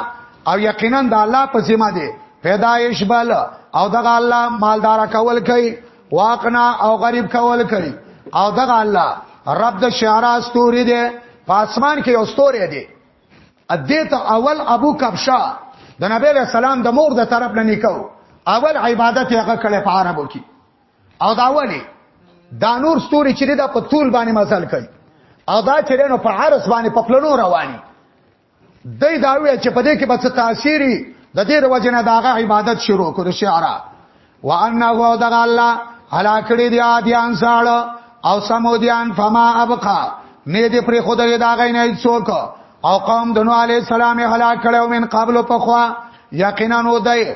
A: او یقینا د الله په ذمہ دی پیدایش بل او دغه الله مالدار کول کوي واقنا او غریب کول کوي او دغه الله رب د شعرا استوري دی په اسمان کې یو ستوري دی ا دې ته اول ابو کبشا د نبی له سلام د مور د طرف نه نکاو اول عبادت هغه کړي په عربو کې او دا ولی دا نور ستوري چې دا په طول باندې مزل کوي او دا چې نو په عرس باندې په پلنو رواني دای دا وی چې په دې کې بس تاثیری د دې وروجنه داغه عبادت شروع کړو شعرا وان هو دغه الله هلاکړي دی عادیان ساړه او سمودیان فما ابقا نه دې پر خدای دا غي نه څوک او قوم دنو علی السلام هلاک کړو من قبل په خوا یقینا نو دای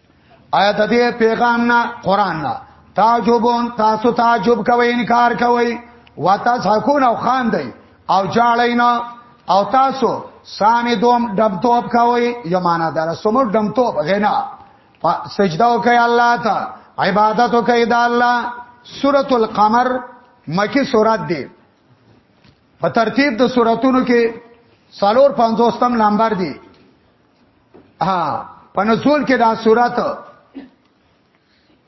A: آیا د دې پیغام نه قران نه تعجبون تاسو تعجب کوئ انکار کوئ وتضحكون او خاندئ او جاړینا او تاسو سانه دوم دم توپ کوي یمانه دار سمو دم توپ غنا سجده وکي الله ته عبادت وکي د الله سوره القمر مکی سوره دی په ترتیب د سوراتونو کې سالور 50 نمبر دی ها په نزول کې دا صورت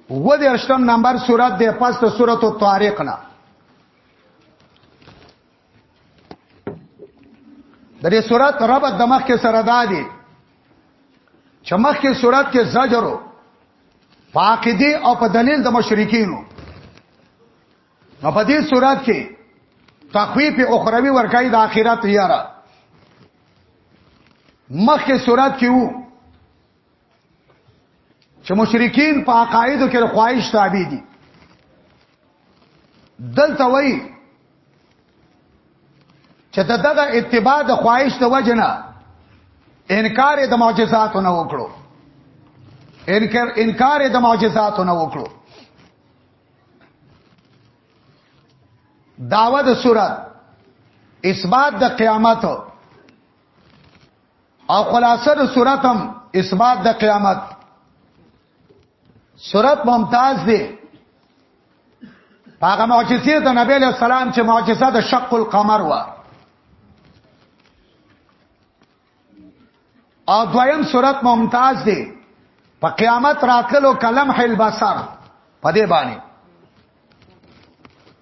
A: و د اشتم نمبر صورت د پس ته صورت الطارق نه د دې صورت رب د مخ کې سره دادي چې مخ کې صورت کې زجرو فاقدی او په دلیل د مشرکینو نو په دې صورت کې تخویف اخروی ورکای د اخرت یاره مخکې صورت کې وو چې مشرکین په عقایدو کې خواهش تابع دي دلته وایي چې دغه اتباع د خواهش د وجنه انکار د معجزاتو نه وکړو انکار انکار د معجزاتو نه وکړو داوه د صورت اثبات د قیامت او خلاصه د صورت هم اثبات د قیامت صورت ممتاز دی هغه معجزه د نبی له سلام چې معجزه د شق القمر و او دویم صورت ممتاز دی په قیامت راتللو کلم حل بصر په دې باندې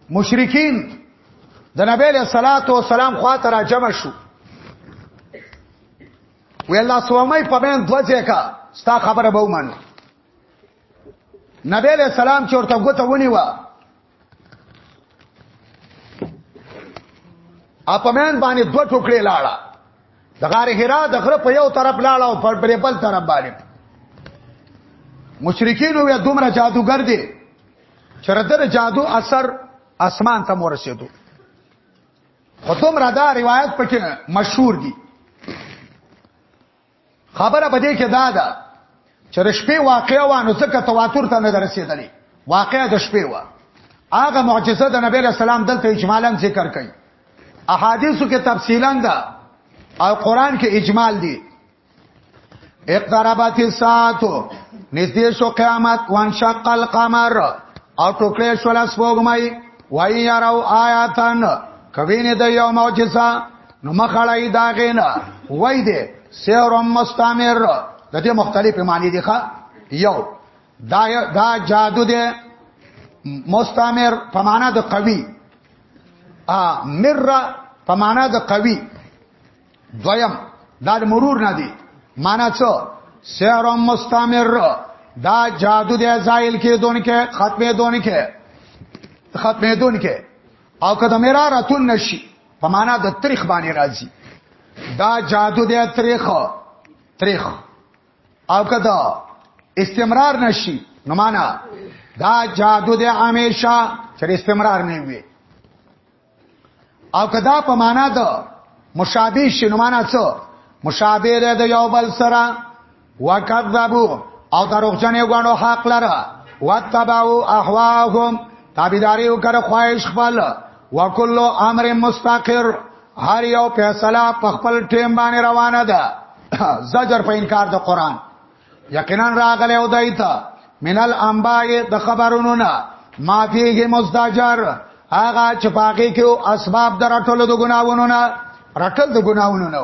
A: مشرکین د نبی له صلوات و سلام خاطر را جمع شو وی الله سوامي په بین دوځه کا ستا خبره به ومنه نبی له سلام چورته غوته ونی و اپمن باندې دوه ټوکړې لاړه د غار هرا د غره په یو طرف لاړه او پر بل طرف باندې مشرکین وې دومره جادوګر دي چرته جادو اثر اسمان ته ورسېدو خو دومره دا روایت پکې مشهور دي خبره بده کې دا ده چې د شپې واقعا وانه ځکه تواتر ته نه رسیدلې واقعا د شپې وا هغه معجزه د نبی له سلام دلته اجمالا ذکر کړي احادیثو کې تفصیلا ده او قران کې اجمال دي اقتربت الساعه نږدې شو قیامت وانشق القمر او ټوکړې شو لاس وګمای وای یارو آیاتن کوي نه د یو معجزه نو مخړای دا غینا وای دې سیر مستمر د دې مختلف معنی دي ښا یو دا دا جادو دې مستمر په معنا د قوي ا مر په معنا د قوي دویم دا د مرور نه دي معنا څه سیر مستمر دا جادو دې زایل کې دون کې ختمه دون کې ختمه دون کې او کده میرا راتون نشي په معنا د تاریخ باندې راځي دا جادو دی تاریخ تاریخ او کدا استمرار نشي نو معنا دا جادو دی همیشه چې استمرار نه وي او کدا په معنا د مشابه شنو معنا څه مشابه ده یو بل سره وکذبوا او دروغجن غنو حق لره وتبعوا احواهم تابعداري وکړه خواهش خپل وکل امر مستقر هر یو فیصله په خپل ټیم باندې روانه ده زجر په انکار د قران یقینا راغله او دایته من الانباء د خبرونو نه ما فيه مزدجر هغه چې پاکي کې اسباب درټول د ګناوونو نه رټل د ګناوونو نه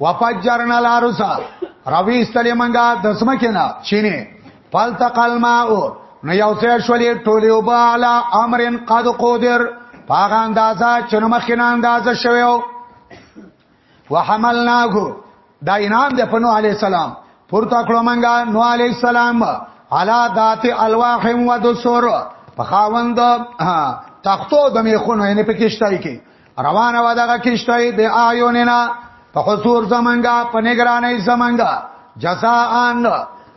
A: وفجرنا الارض روي استلې منګه د سمکه نه چینه فالتقل ماء نو یو څه شولې ټولې وب علی امرن قد قدر پاغه اندازا چنو مخینه اندازا شویو وحملناه دا انعام د پنو علی السلام پورته کړو منګه نو علی السلام علا ذات الواح و دسور پخاوند تختو د میخونو یعنی پکشتای کې روانه و دغه کشته د آیوننا په حضور زمنګا په نگرانۍ زمنګا جزاءان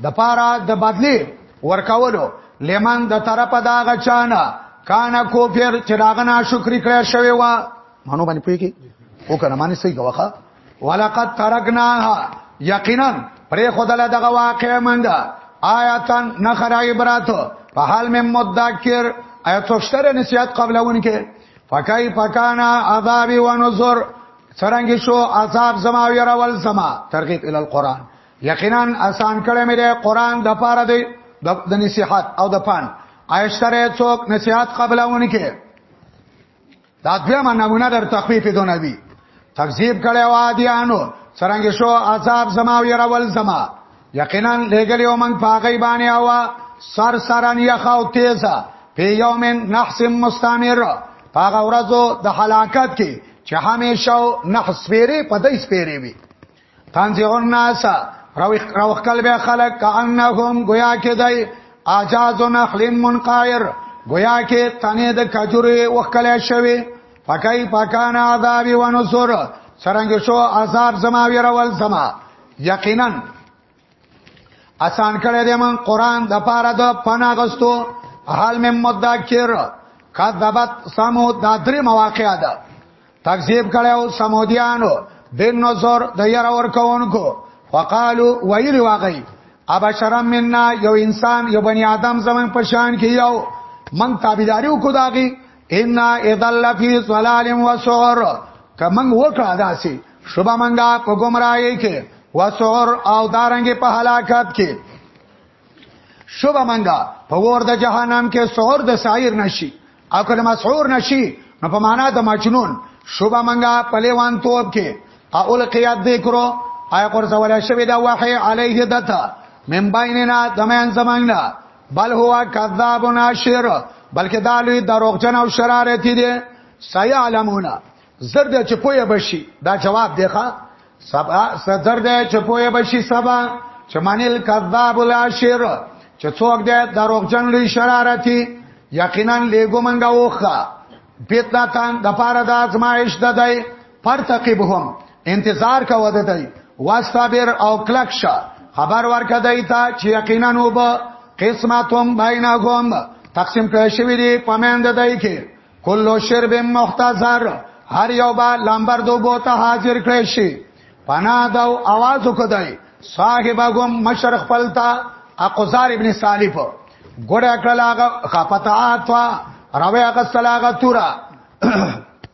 A: د پارا د بدلی ورکولو لمن د طرف دا غچانا کان کوفر چې داغه ناشکری کړی شوی و مانو باندې پوي کی او کنه معنی صحیح غوخه ولقد ترکناها یقینا پرې خدای دغه واقع مند آیاتن نخرای براتو په حال مې مدکر ایتوشتره نصیحت قبلون کې فکای فکانا عذابی و نذر څرنګه شو عذاب زما او يرول زما ترغیب ال القران یقینا آسان کړه مې ده قران د پاره دی د نصيحت او د پان آیشتره څوک نصيحت قبلونه کې دا دوه ما نمونه در تخفیف دو نبی تکذیب کړه وادیانو څرنګه شو عذاب زما او يرول زما یقینا لګلی او من پاګی باندې اوا سر سرن یخاو تیزا په یوم نحس مستمر پاګه ورځو د حلاکت کې چې همیشه نحس پیری په دای سپیری وي تنزیغ الناس روخ قلب خلق کانهم گویا کې دای اجاز نخل منقایر گویا کې تنه د کجوري وکړل شوی فکای پکان عذاب و نصر سرنګ شو عذاب زما ویرول زما یقینا آسان کړی دی من قران د پاره د پنا غستو حال مې مدکر کذبت سمود دا درې مواقع ده تکذیب کړو سمودیانو بن نظر د ير اور کوونکو وقالو ویل واغی ابشرم منا یو انسان یو بنی آدم زمون پشان کې یو من تابعداریو کو داغي ان اذا لفی ضلال و سعر کمن وکړه داسي شوبه منګه په گمراهی کې و سعر او دارنګ په هلاکت کې شوبه منګه په ور د جهنم کې سعر د سایر نشي او کله مسعور نشي نو په معنا د مجنون شوبه منګه په لیوان توپ کې اول قیاد ذکرو آیا قرص ولا شوی دا وحی علیه دتا من بیننا دمن زماننا بل هو کذاب ناشر بلکې دا لوی دروغجن او شرارتي دي سيعلمون زرد چې پوهه بشي دا جواب دی ښا سبا زرد چې پوهه بشي سبا چې منل کذاب الاشر چې څوک دی دروغجن لوی شرارتي یقینا لګو منګه وخه پیتناتان د پاره د ازمایش ددای فرتقبهم انتظار کا وده دی واستابر او کلک شه خبر ورکه دی تا چې یقینا نو به قسمتهم بینهم تقسیم کړی شوی دی پمند دی کې کلو شرب مختصر هر یو با لمبر دو بوته حاضر کړی شي پنا دا आवाज وکدای صاحب غم مشر خپلتا اقزار ابن سالف ګډه کړه هغه خپتا اتوا راوي هغه سلاغه تورا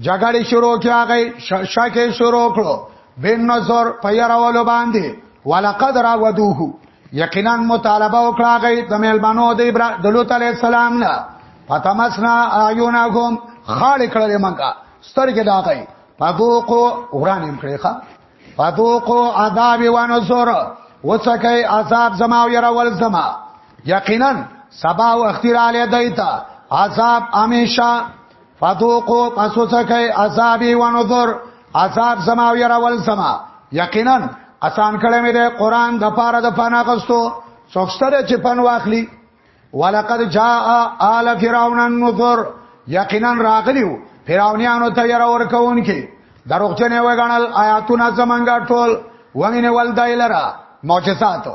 A: جګړې شروع کړه هغه شاکه شروع کړو بن نظر پیرولو باندې ولقد راودوه یقینا مطالبه وکړه هغه د ملبانو د ابراهیم د لوط علی السلام نه فتمسنا اعینهم خال کړل منګه سترګې دا کوي فذوقوا ورانیم کړی ښا فذوقوا عذاب ونذر وسکه عذاب زما او يرول زما یقینا سبا او اختیراله دایتا عذاب همیشه فذوقوا پسو څکه عذابي ونذر عذاب سما او ير اول سما یقینا آسان کړه مې ده قران د پاره د پنا غستو څوکستره چې پن واخلي ولقد جاء آل فرعون النذر یقینا راغلیو فرعونانو ته ير اور کون کې دروغجنې وګڼل آیاتونه زمونږه ټول ومنه ول دایلرا معجزاتو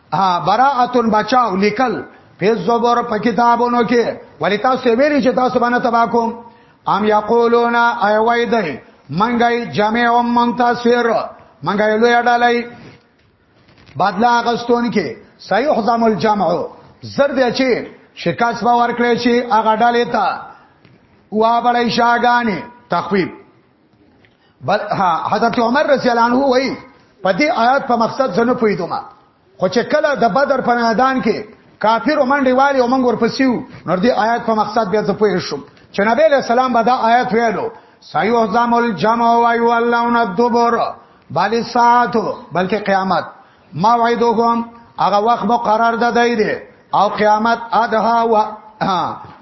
A: ها براءتن بچاو لیکل په زبر په کتابونو کې ولی تاسو ویلي چې تاسو باندې تبا کوم ام یقولون ای وای دی منګای جمع او منتصر منګای لوی ډالای بدلا غستون کې سيحزم الجمع زرد اچي شکاس باور کړی شي هغه ډالې ته وا بلای شاګانی تخفیف بل ها حضرت عمر رضی الله عنه وای په دې آیات په مقصد زنه پویدم خو چې کله د بدر په میدان کې کافر ومنډي والی ومنګ ورپسیو نور دې آیات په مقصد بیا زه پوه شم چې نبی له سلام به دا آیات ویلو سایو ځم الجمع وایو الله ندبر بل ساعت بلکې قیامت ما وعدوکم هغه وخت به قرار ده دی دی او قیامت ادها و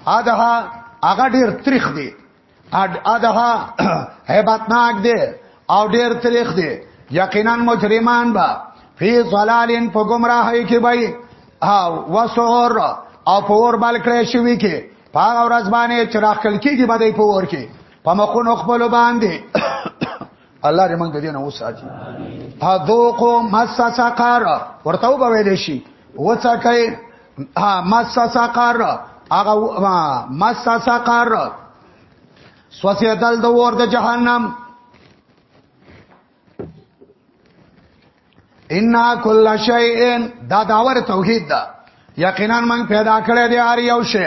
A: ادها هغه ډیر تریخ دی اډ ادها هیبتناک دی او ډیر تریخ دی یقینا مجرمان با فی ظلالین په گمراهی کې بای او وسور او په ور بل کړی شوی کې پاغ ورځ باندې چراغ کل کېږي باندې په ور کې په مخونو خپل باندې الله دې موږ د دې نه وساتي فذوقوا مس سقر ورته وبویل شي وڅکای مس سقر هغه مس سقر سوسیدل د ور د جهنم ان کل شیء دا داور توحید دا یقینا من پیدا کړی دی هر یو شی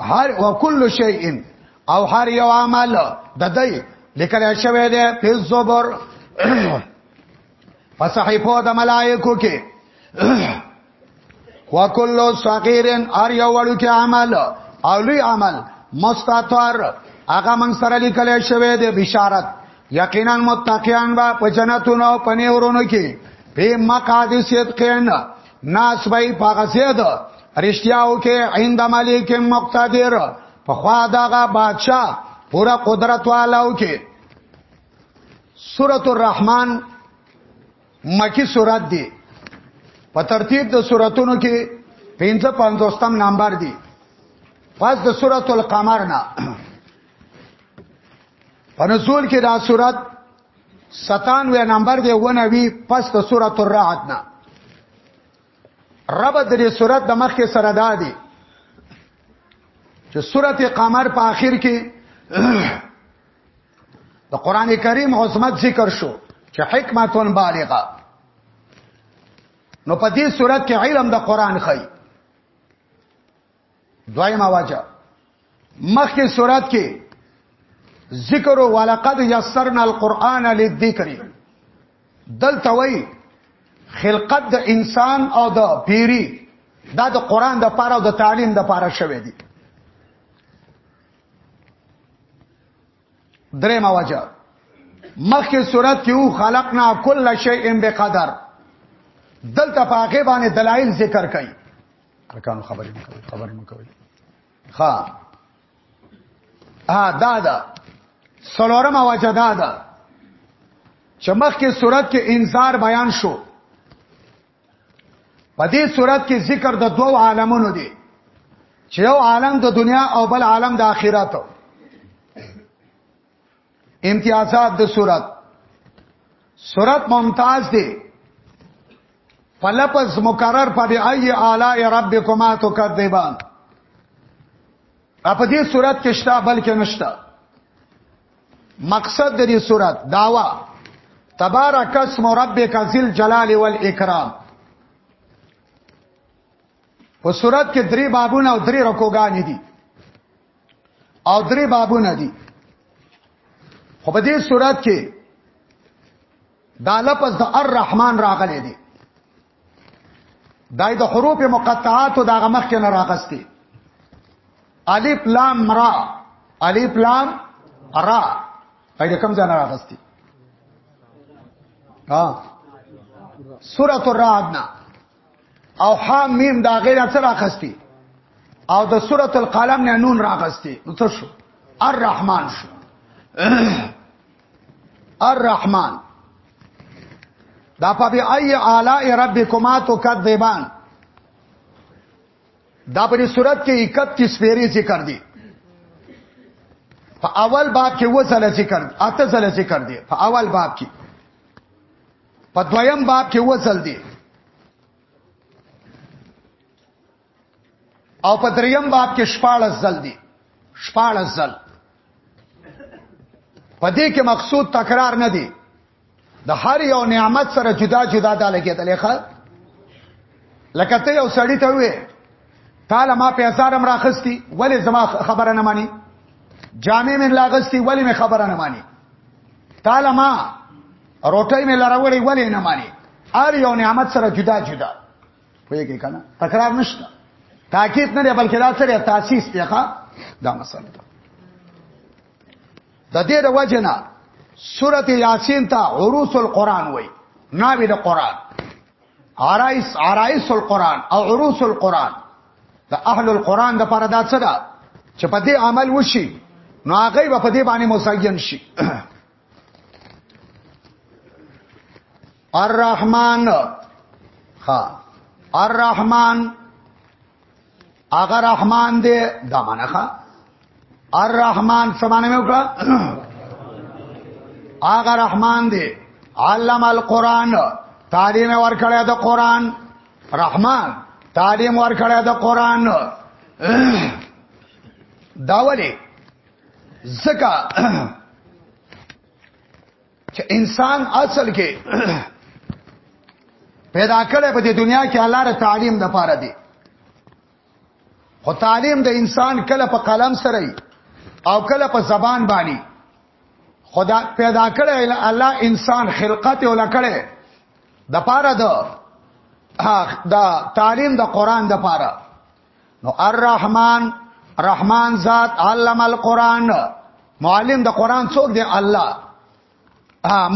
A: هر او کل شیء او هر یو عمل د دې لیکل شوی دی په زبر په صحیفو د ملائکو کې وکل صغیرن ار یو وړو کې عمل او لوی عمل مستطر هغه من سره لیکل شوی دی بشارت یقینا متقیان با په جنتونو په نیورونو کې په مقادس صدقین ناس به پاغه زید رشتیاو کې عند ملک مقتدر په خوا دغه بادشاہ پورا قدرت والو کې سورۃ الرحمن مکی سورۃ دی په ترتیب د سوراتونو کې 55 نمبر دی پس د سورۃ القمر نه په نزول کې دا سورۃ ستانوی نمبر دی ونوی پس د سورۃ الرعد نه رب د دې سورۃ د مخ کې سره دادی چې سورۃ قمر په آخر کې د قران کریم عظمت ذکر شو چې حکمت بالغه نو په دې صورت کې علم د قران خي دویمه واجه مخکې صورت کې ذکر ولقد یسرنا القرآن للذکر دلته وای خلقت د انسان او د پیری دا د قران د پاره او د تعلیم د پاره شوی دی درې مواجه مخکې صورت کې او خلقنا کل شیء بقدر دلته په هغه باندې دلایل ذکر کړي ارکانو خبرې مکوي خبرې مکوي ها ها دا دا سلورم واجه دا دا چې مخکې صورت کې انذار بیان شو په دې صورت کې ذکر د دوو عالمونو دی چې یو عالم د دنیا او بل عالم د آخرت امتیازات د صورت صورت ممتاز دی فلپس مکرر په بی ای اعلی ربکما تکذبان په دې صورت کې شته بلکې نشته مقصد د دې صورت داوا تبارک اسم ربک ذل جلال والاکرام په صورت کې درې بابونه او درې رکوګان دي او درې بابونه دي خو په دې صورت کې دا لفظ د الرحمن راغلی دی دای د حروف مقطعات او دغه مخ کې نه راغستي الف لام را الف لام را پیدا کوم ځای نه راغستي ها سورۃ الرعد نه او حا میم دا غیر سره اخستی او د سوره القلم نه نون راغستی نو څه شو الرحمن شو الرحمن دا په بی ای اعلی ربکما تو کذبان دا په صورت کې 31 پیری ذکر دي په اول باب کې و سره ذکر اته سره ذکر دي په اول باب کې په دویم باب کې وصل دي او په دریم باب کې شپاړس ځل دي شپاړس ځل په دې کې مقصود تکرار نه دی د هر یو نعمت سره جدا جدا د لګیدل ښه لکه ته یو سړی ته وې تعالی ما په هزارم راخستی ولی زما خبره نه مانی جامع من لاغستی ولی می خبره نه مانی تعالی ما روټي مې لراوړې ولې نه مانی ار یو نعمت سره جدا جدا پوهیږي کنه تکرار نشته تاکید نه دی بلکې دا سره تاسیس دی ښا دا مسله ده د دې د وجنه سورته یاسین ته عروس القرآن وای ناوی د قرآن عرائس عرائس القرآن او عروس القرآن د اهل القرآن د پر دا څه ده چې په دې عمل وشي نو هغه په دې باندې مسجن شي الرحمن ها الرحمن اگر رحمان دې دا معنا ښا الرحمن سمانه مې وکړه اگر رحمان دې علم القرآن تعلیم ورکړی د قرآن رحمان تعلیم ورکړی د قرآن دا ولی زکا چې انسان اصل کې پیدا کړي په دې دنیا کې الله ر تعلیم د پاره دی خو تعلیم د انسان کله په قلم سره او کله په زبان باندې خدا پیدا کړي الله انسان خلقت او لکړي د پاره د دا تعلیم د قران د پاره نو الرحمن رحمان ذات علم القرآن معلم د قرآن څوک دی الله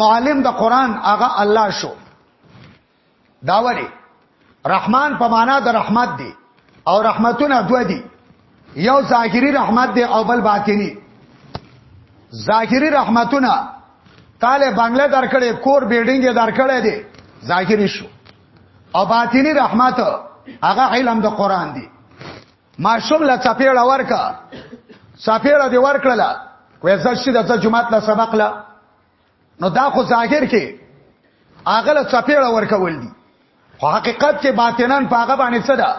A: معلم د قرآن هغه الله شو داوري رحمان په معنا د رحمت دی او رحمتونه دو دي یو ظاهری رحمت دی او بل باطنی ظاهری رحمتونه تاله بنگله درکړې کور بیلډینګ درکړې دي ظاهری شو او باطنی رحمت هغه علم د قران دی ماشوم لا چپیړه ورکا چپیړه دی ورکړه وې زشي د جمعات لا سبق لا نو دا خو ظاهر کې هغه لا چپیړه ورکول دي خو حقیقت کې باطنن پاغه باندې څه ده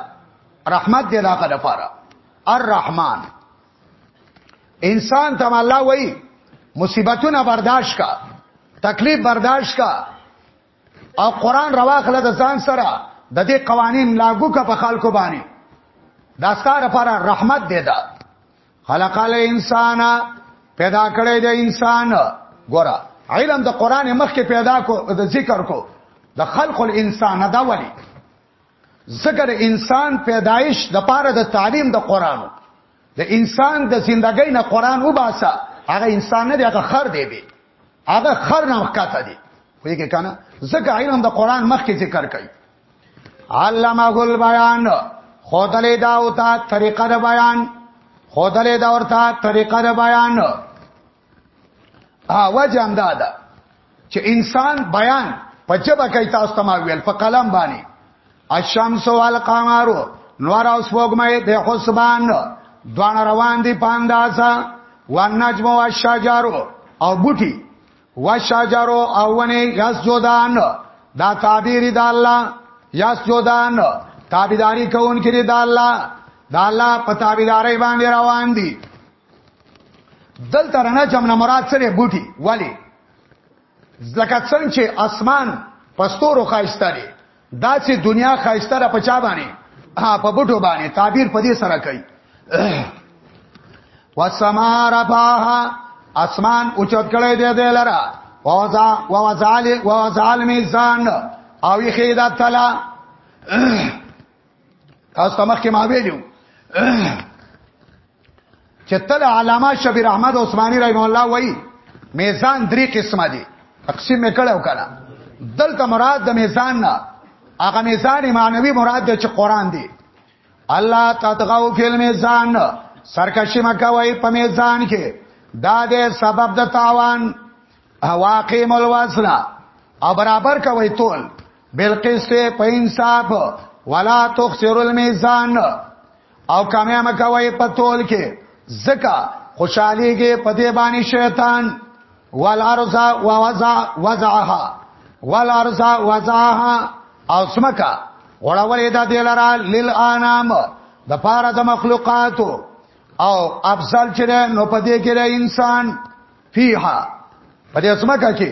A: رحمت دی لاغه لپاره الرحمن انسان ته الله وای مصیبتونه برداشت کا تکلیف برداشت کا او قران رواخله د ځان سره د دې قوانین لاګو کا په خلکو باندې دا ستاره پر رحمت دی دا خلق الانسان پیدا کړی د انسان ګوره علم د قران مخ کې پیدا کو د ذکر کو د خلق الانسان دا ولی ذکر انسان پیدایش د پاره د تعلیم د قران د انسان د زندګۍ نه قران وباسه هغه انسان نه دی هغه خر دی به هغه خر نه وکاته دی خو یې کنه ذکر علم د قران مخکې ذکر کړي علمه البیان خودلې دا او تا طریقه د بیان خودلې دا ورته طریقه د بیان ها وجه هم دا ده چې انسان بیان په جبه کوي تاسو ته ما ویل په قلم باندې الشمس والقمر نور او سپوږمۍ د حسبان دوان روان دي پاندازا والنجم والشجر او بوټي والشجر او ونه یسجدان دا تعبیر د الله یسجدان تابعداري کوونکي د الله د الله په تابعداري باندې روان دي دل تر نه جمع نه مراد سره بوټي ولی ځکه څنګه چې اسمان پستورو خایسته دی دا چې دنیا خایسته را پچا باندې ها په بوټو باندې تعبیر په دې سره کوي وسما رفاها اسمان اوچت کړي دی دی لرا ووزا ووزال ووزال میزان او یې خیدا تلا تاسو ته مخکې ما ویلو چې تل علامه شبیر احمد عثماني رحم الله وایي میزان درې قسمه دي تقسیم کړو کړه دلته مراد د میزان نه هغه میزان معنوي مراد د چې قران دی الله تطغوا فی المیزان سرکشی مکوي په میزان کې دا د سبب د تاوان واقیم الوزن او برابر کوي تول بالقسط په انصاف ولا تخسر الميزان او کامیاب کوي په تول کې زکا خوشحالي کې پدې باندې شیطان والارض ووزع وزعها والارض وزعها او سمکا وړولې د دې لرا للانام د پاره د مخلوقاتو او افضل چې نو پدې کې انسان فیها پدې سمکا کې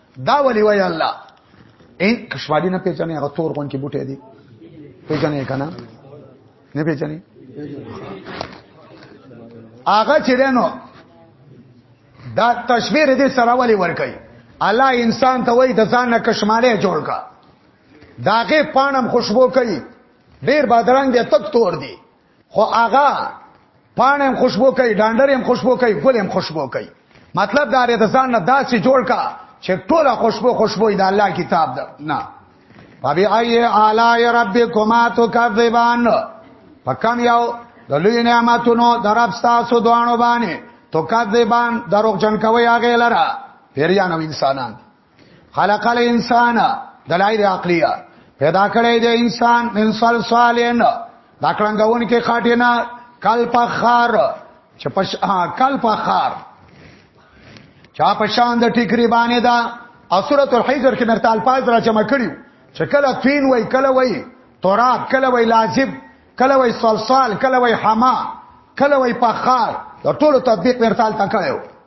A: دا ولی وای الله ان کشوادی نه پیژنې هغه تور غون کې بوټي دي پیژنې کنه نه پیژنې هغه چې دینو دا تشبیر دې سره ولی ورکي الله انسان ته وای د ځان نه کشماله جوړ کا داغه پانم خوشبو کوي ډیر بادرنګ دې تک تور دي خو هغه پانه هم خوشبو کوي ډانډر هم خوشبو کوي ګل هم خوشبو کوي مطلب دا رته ځان نه داسې جوړ کا چې ټوله خوشبو خوشبو د الله کتاب ده نه فبی ای اعلی ربکما تکذبان پکم یو د لوی نعمتونو درب تاسو دوانو باندې تکذبان دروغ جن کوي هغه لره پیریانو انسانان خلق الانسان دلایل عقلیه پیدا کړی دی انسان من صلصالین دا کړنګون کې خاټینا کل پخار چې پش کل پخار چا پشان د ټیکری باندې دا اسورۃ الحجر کې مرته الفاظ را جمع کړیو چې کله تین وای کله وای تراب کله وای لازب کله وای صلصال کله وای حما کله وای پخار د ټولو تطبیق مرته تکړو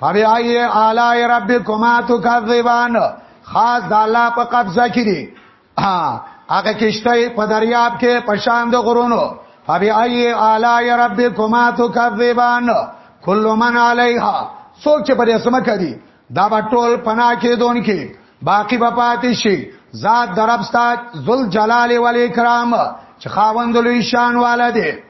A: فبأي آلاء ربكما تكذبان خاص د الله په قبضه کې دي هغه کشته په دریاب کې پشان د غرونو فبأي آلاء ربكما تكذبان كل من عليها سوچ په دې سم کوي دا ټول پنا کې دون کې باقی به پاتې شي ذات دربستا ذل جلال والاکرام چې خاوند لوی شان والا دی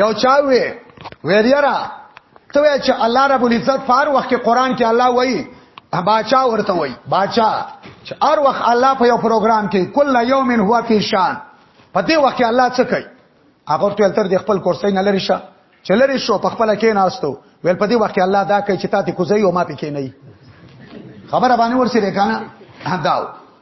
A: یو چا وی ویریرا ته وی چې الله رب العزت فار وخت کې قران کې الله وایي باچا ورته وایي باچا چې هر وخت الله په یو پروګرام کې کله یوم هو فی شان په دې وخت کې الله څه کوي هغه ورته تر د خپل کورسۍ نه لری شه چې لری شو په خپل کې ناستو ویل په دې وخت کې الله دا کوي چې تاسو کوزي او ما پکې نه خبره باندې ورسره کنه داو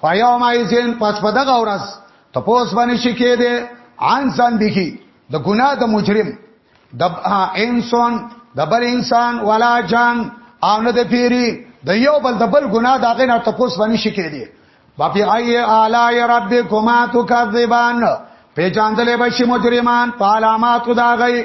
A: فایو ما یزین پس په دغه ورځ ته پوس باندې شکې دي عن سن بکی د ګناه د مجرم د انسان د بل انسان ولا جان او نه د پیری د یو بل د بل ګناه دغه نه تپوس باندې شکې دي بپی ای اعلی ربکما تکذبان په جاندلې بشي مجرمان په علامات دا غي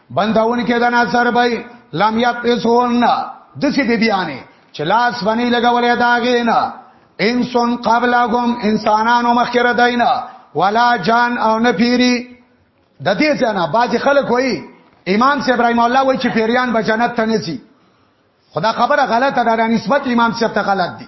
A: بنداون کې د ناصر بای لم یقصون د څه دی بیانې چې لاس باندې لګولې داګې نه انسان قبلهم انسانانو مخکره دینه ولا جان او نه پیری د دې ځنا باج خلک وایي امام سی ابراهيم الله وایي چې پیریان به جنت ته نسی خدا خبره غلطه ده نسبت امام سی ته غلط دي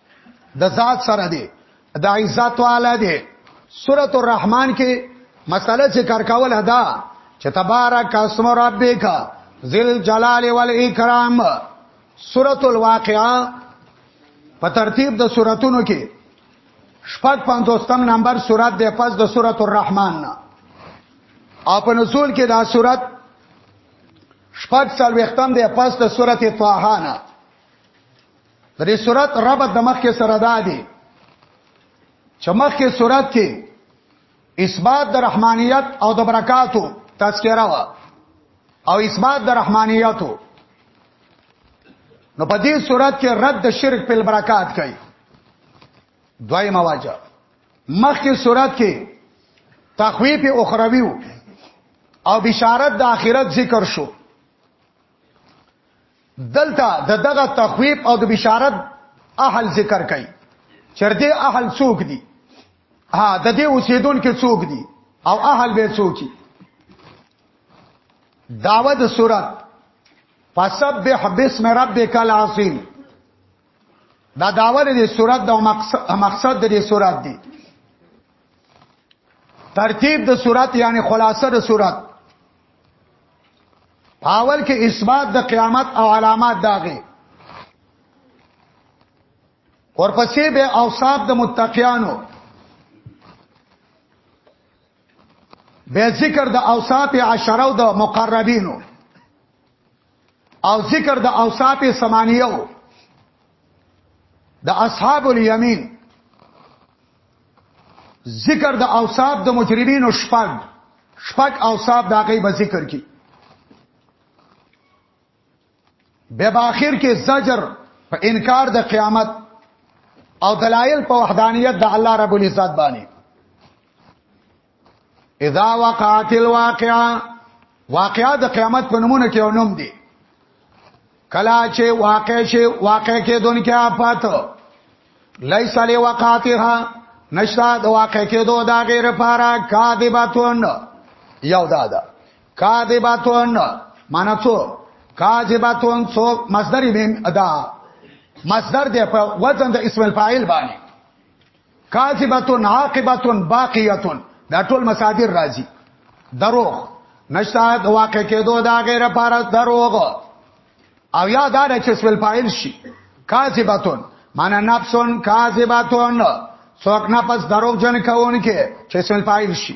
A: د ذات سره دی د عزت والا دی سورۃ الرحمن کې مسله ذکر کول ادا چې تبارک اسم ربک ذل جلال والاکرام سورۃ الواقعہ په ترتیب د سوراتونو کې شپږ پنځوستم نمبر سورات د پس د سورۃ الرحمن نه او په نزول کې دا سورات شپږ څلوختم د پس د سورۃ طه نه د دې صورت ربط د مخ کې سره دا دی چې مخ کې صورت کې اثبات د رحمانیت او د برکاتو تذکرہ وا او اثبات د رحمانیتو نو په دې صورت کې رد د شرک په برکات کوي دوی مواجه مخ کې صورت کې تخویف اخروی او بشارت د آخرت ذکر شو دلته د دغه تخویب او د بشارت اهل ذکر کړي چرته اهل څوک دي ها د دې اوسیدون کې څوک دي او اهل به څوک دي داوه د صورت فسبح بسم ربک العظیم دا داوه د صورت د مقصد د دې صورت دی ترتیب د صورت یعنی خلاصه د صورت پاول کې اثبات د قیامت او علامات داغه ورپسې به اوصاف د متقیانو به ذکر د اوصاف عشره او د مقربینو او ذکر د اوصاف سمانیو د اصحاب الیمین ذکر د اوصاف د مجرمینو شپږ شپږ اوصاف دا غي به ذکر کی به باخر کې زجر په انکار د قیامت او دلایل په وحدانیت د الله رب العزت باندې اذا وقعت الواقعه واقعا د قیامت په نمونه کې یو نوم دی کلا چې واقع شي واقع کې دونکو آفات لیس علی وقاتها نشتا د واقع کې دو دا غیر پارا کاذباتون یو دادا کاذباتون معنا څو کاذباتون څو مصدر به ادا مصدر دی په وزن د اسم الفاعل باندې کاذبتون عاقبتون باقیتون دا ټول مصادر راځي دروغ نشته د واقع کېدو دا غیر پارا دروغ او یا دا چې سویل فاعل شي کاذبتون معنا نفسون کاذبتون څوک نه پس دروغ جن کوونکې چې سویل فاعل شي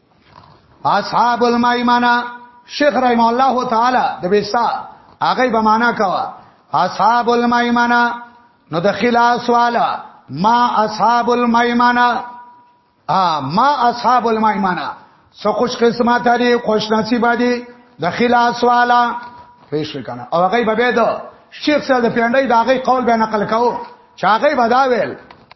A: اصحاب المایمنه شیخ رحم الله تعالی د بیسا هغه به معنا کوا اصحاب المایمنه نو د خلاص والا ما اصحاب المایمنه ما اصحاب المایمنه سو خوش قسمت دي خوش نصیب دي د خلاص والا پیش کنه او هغه به به دو شیخ صاحب د پیانډای د هغه قول به نقل کاو چې هغه به دا ویل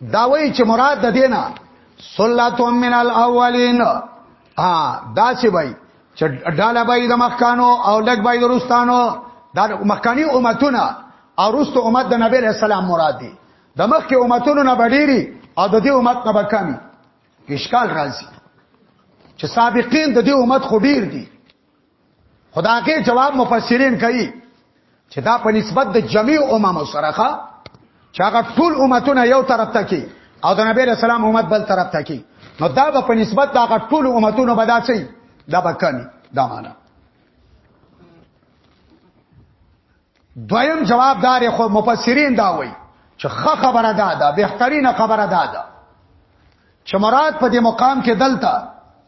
A: دا وایي چې مراد د دینه سلاتون من الاولین ا داسې وایي چې ډاله به د مخکانو او لګ به د روستانو دا مخکانی امتونه او روست امت د نبی رسول الله مراد دي د مخکې امتونو نه بډيري او د دې امت نه بکمي اشکال راځي چې سابقین د دې امت خو ډیر دي خدا کې جواب مفسرین کوي چې دا په نسبت د جميع امم سره ښه چې هغه ټول امتونه یو طرف ته کی او د نبی رسول الله امت بل طرف ته کی نو دا به په نسبت د هغه ټول امتونو به داسي دا به کمی دا معنا دویم جواب دار خو مفسرین دا وایي چې خه خبره ده دا بهترینه خبره ده دا چې مراد په دې مقام کې دلته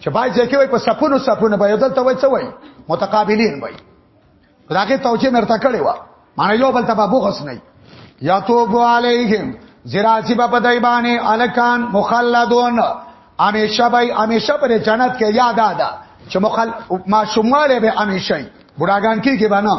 A: چې باید ځکه وای په سپونو سپونو به دلته وای څه وای متقابلین وای راګه توجیه مرته کړی و معنی یو بل ته به بوخس نه یا توب علیهم زراسی با پدای باندې الکان مخلدون همیشه بای همیشه پر جنت کې یاد ادا چې مخل ما شماله به همیشه بډاګان کې کې باندې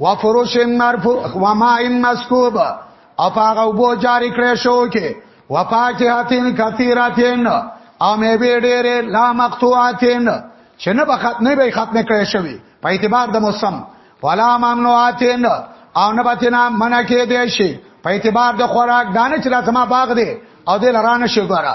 A: وفروش مرفوع وما ان مسکوب او هغه وبو جاری کړی شو کې وفاکهاتین کثیراتین او میوه ډېرې لا مقطوعاتین چې نه به ختم نه به ختم کړی شوی په اعتبار د موسم ولا ممنوعاتین او نه به تینا منع کې دی شي په اعتبار د خوراک دانه چې لازمه باغ دی او د لرانه شي ګره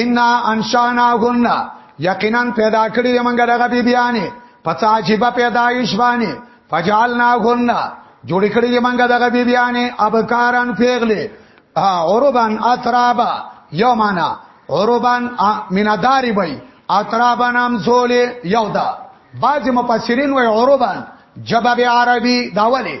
A: ان انشاناهن یقینا پیدا کړی موږ دغه بیبیانې پڅا عجیب پیدایش باندې فجعلناهن جوړ کړی موږ دغه بیبیانې ابکارن پیغله اوربان اترابا یو معنا اوربان میناداری بای اترابا نام زولې یو دا باج مفسرین وای اوربان جبب عربی داولی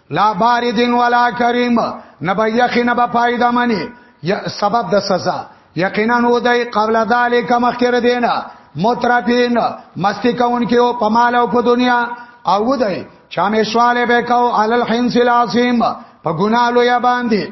A: لا باردن ولا کریم نبا یخی نبا پایده منی سبب د سزا یقینا و دای قبل ذالک مخکره دینا مترفین مستی کون کې او پمال او په دنیا او و دای چا مشواله به کو علل حنس العظیم په ګنالو یا باندې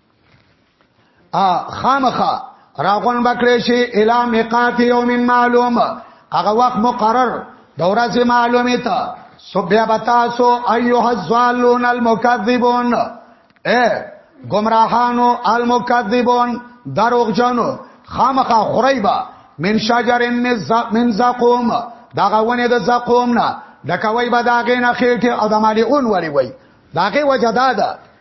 A: ا خامخه راغون بکړې شي اله میقات یوم معلوم هغه وخت مقرر د ورځې معلومه ته سبیا بتاسو ایها الظالون المکذبون اے گمراهانو المکذبون دروغجنو خامخه خریبا من شجر من زقوم داغه ونه د زقوم نه دکوي به داغه نه خېټه او د مالی اون وری وای داغه وجداد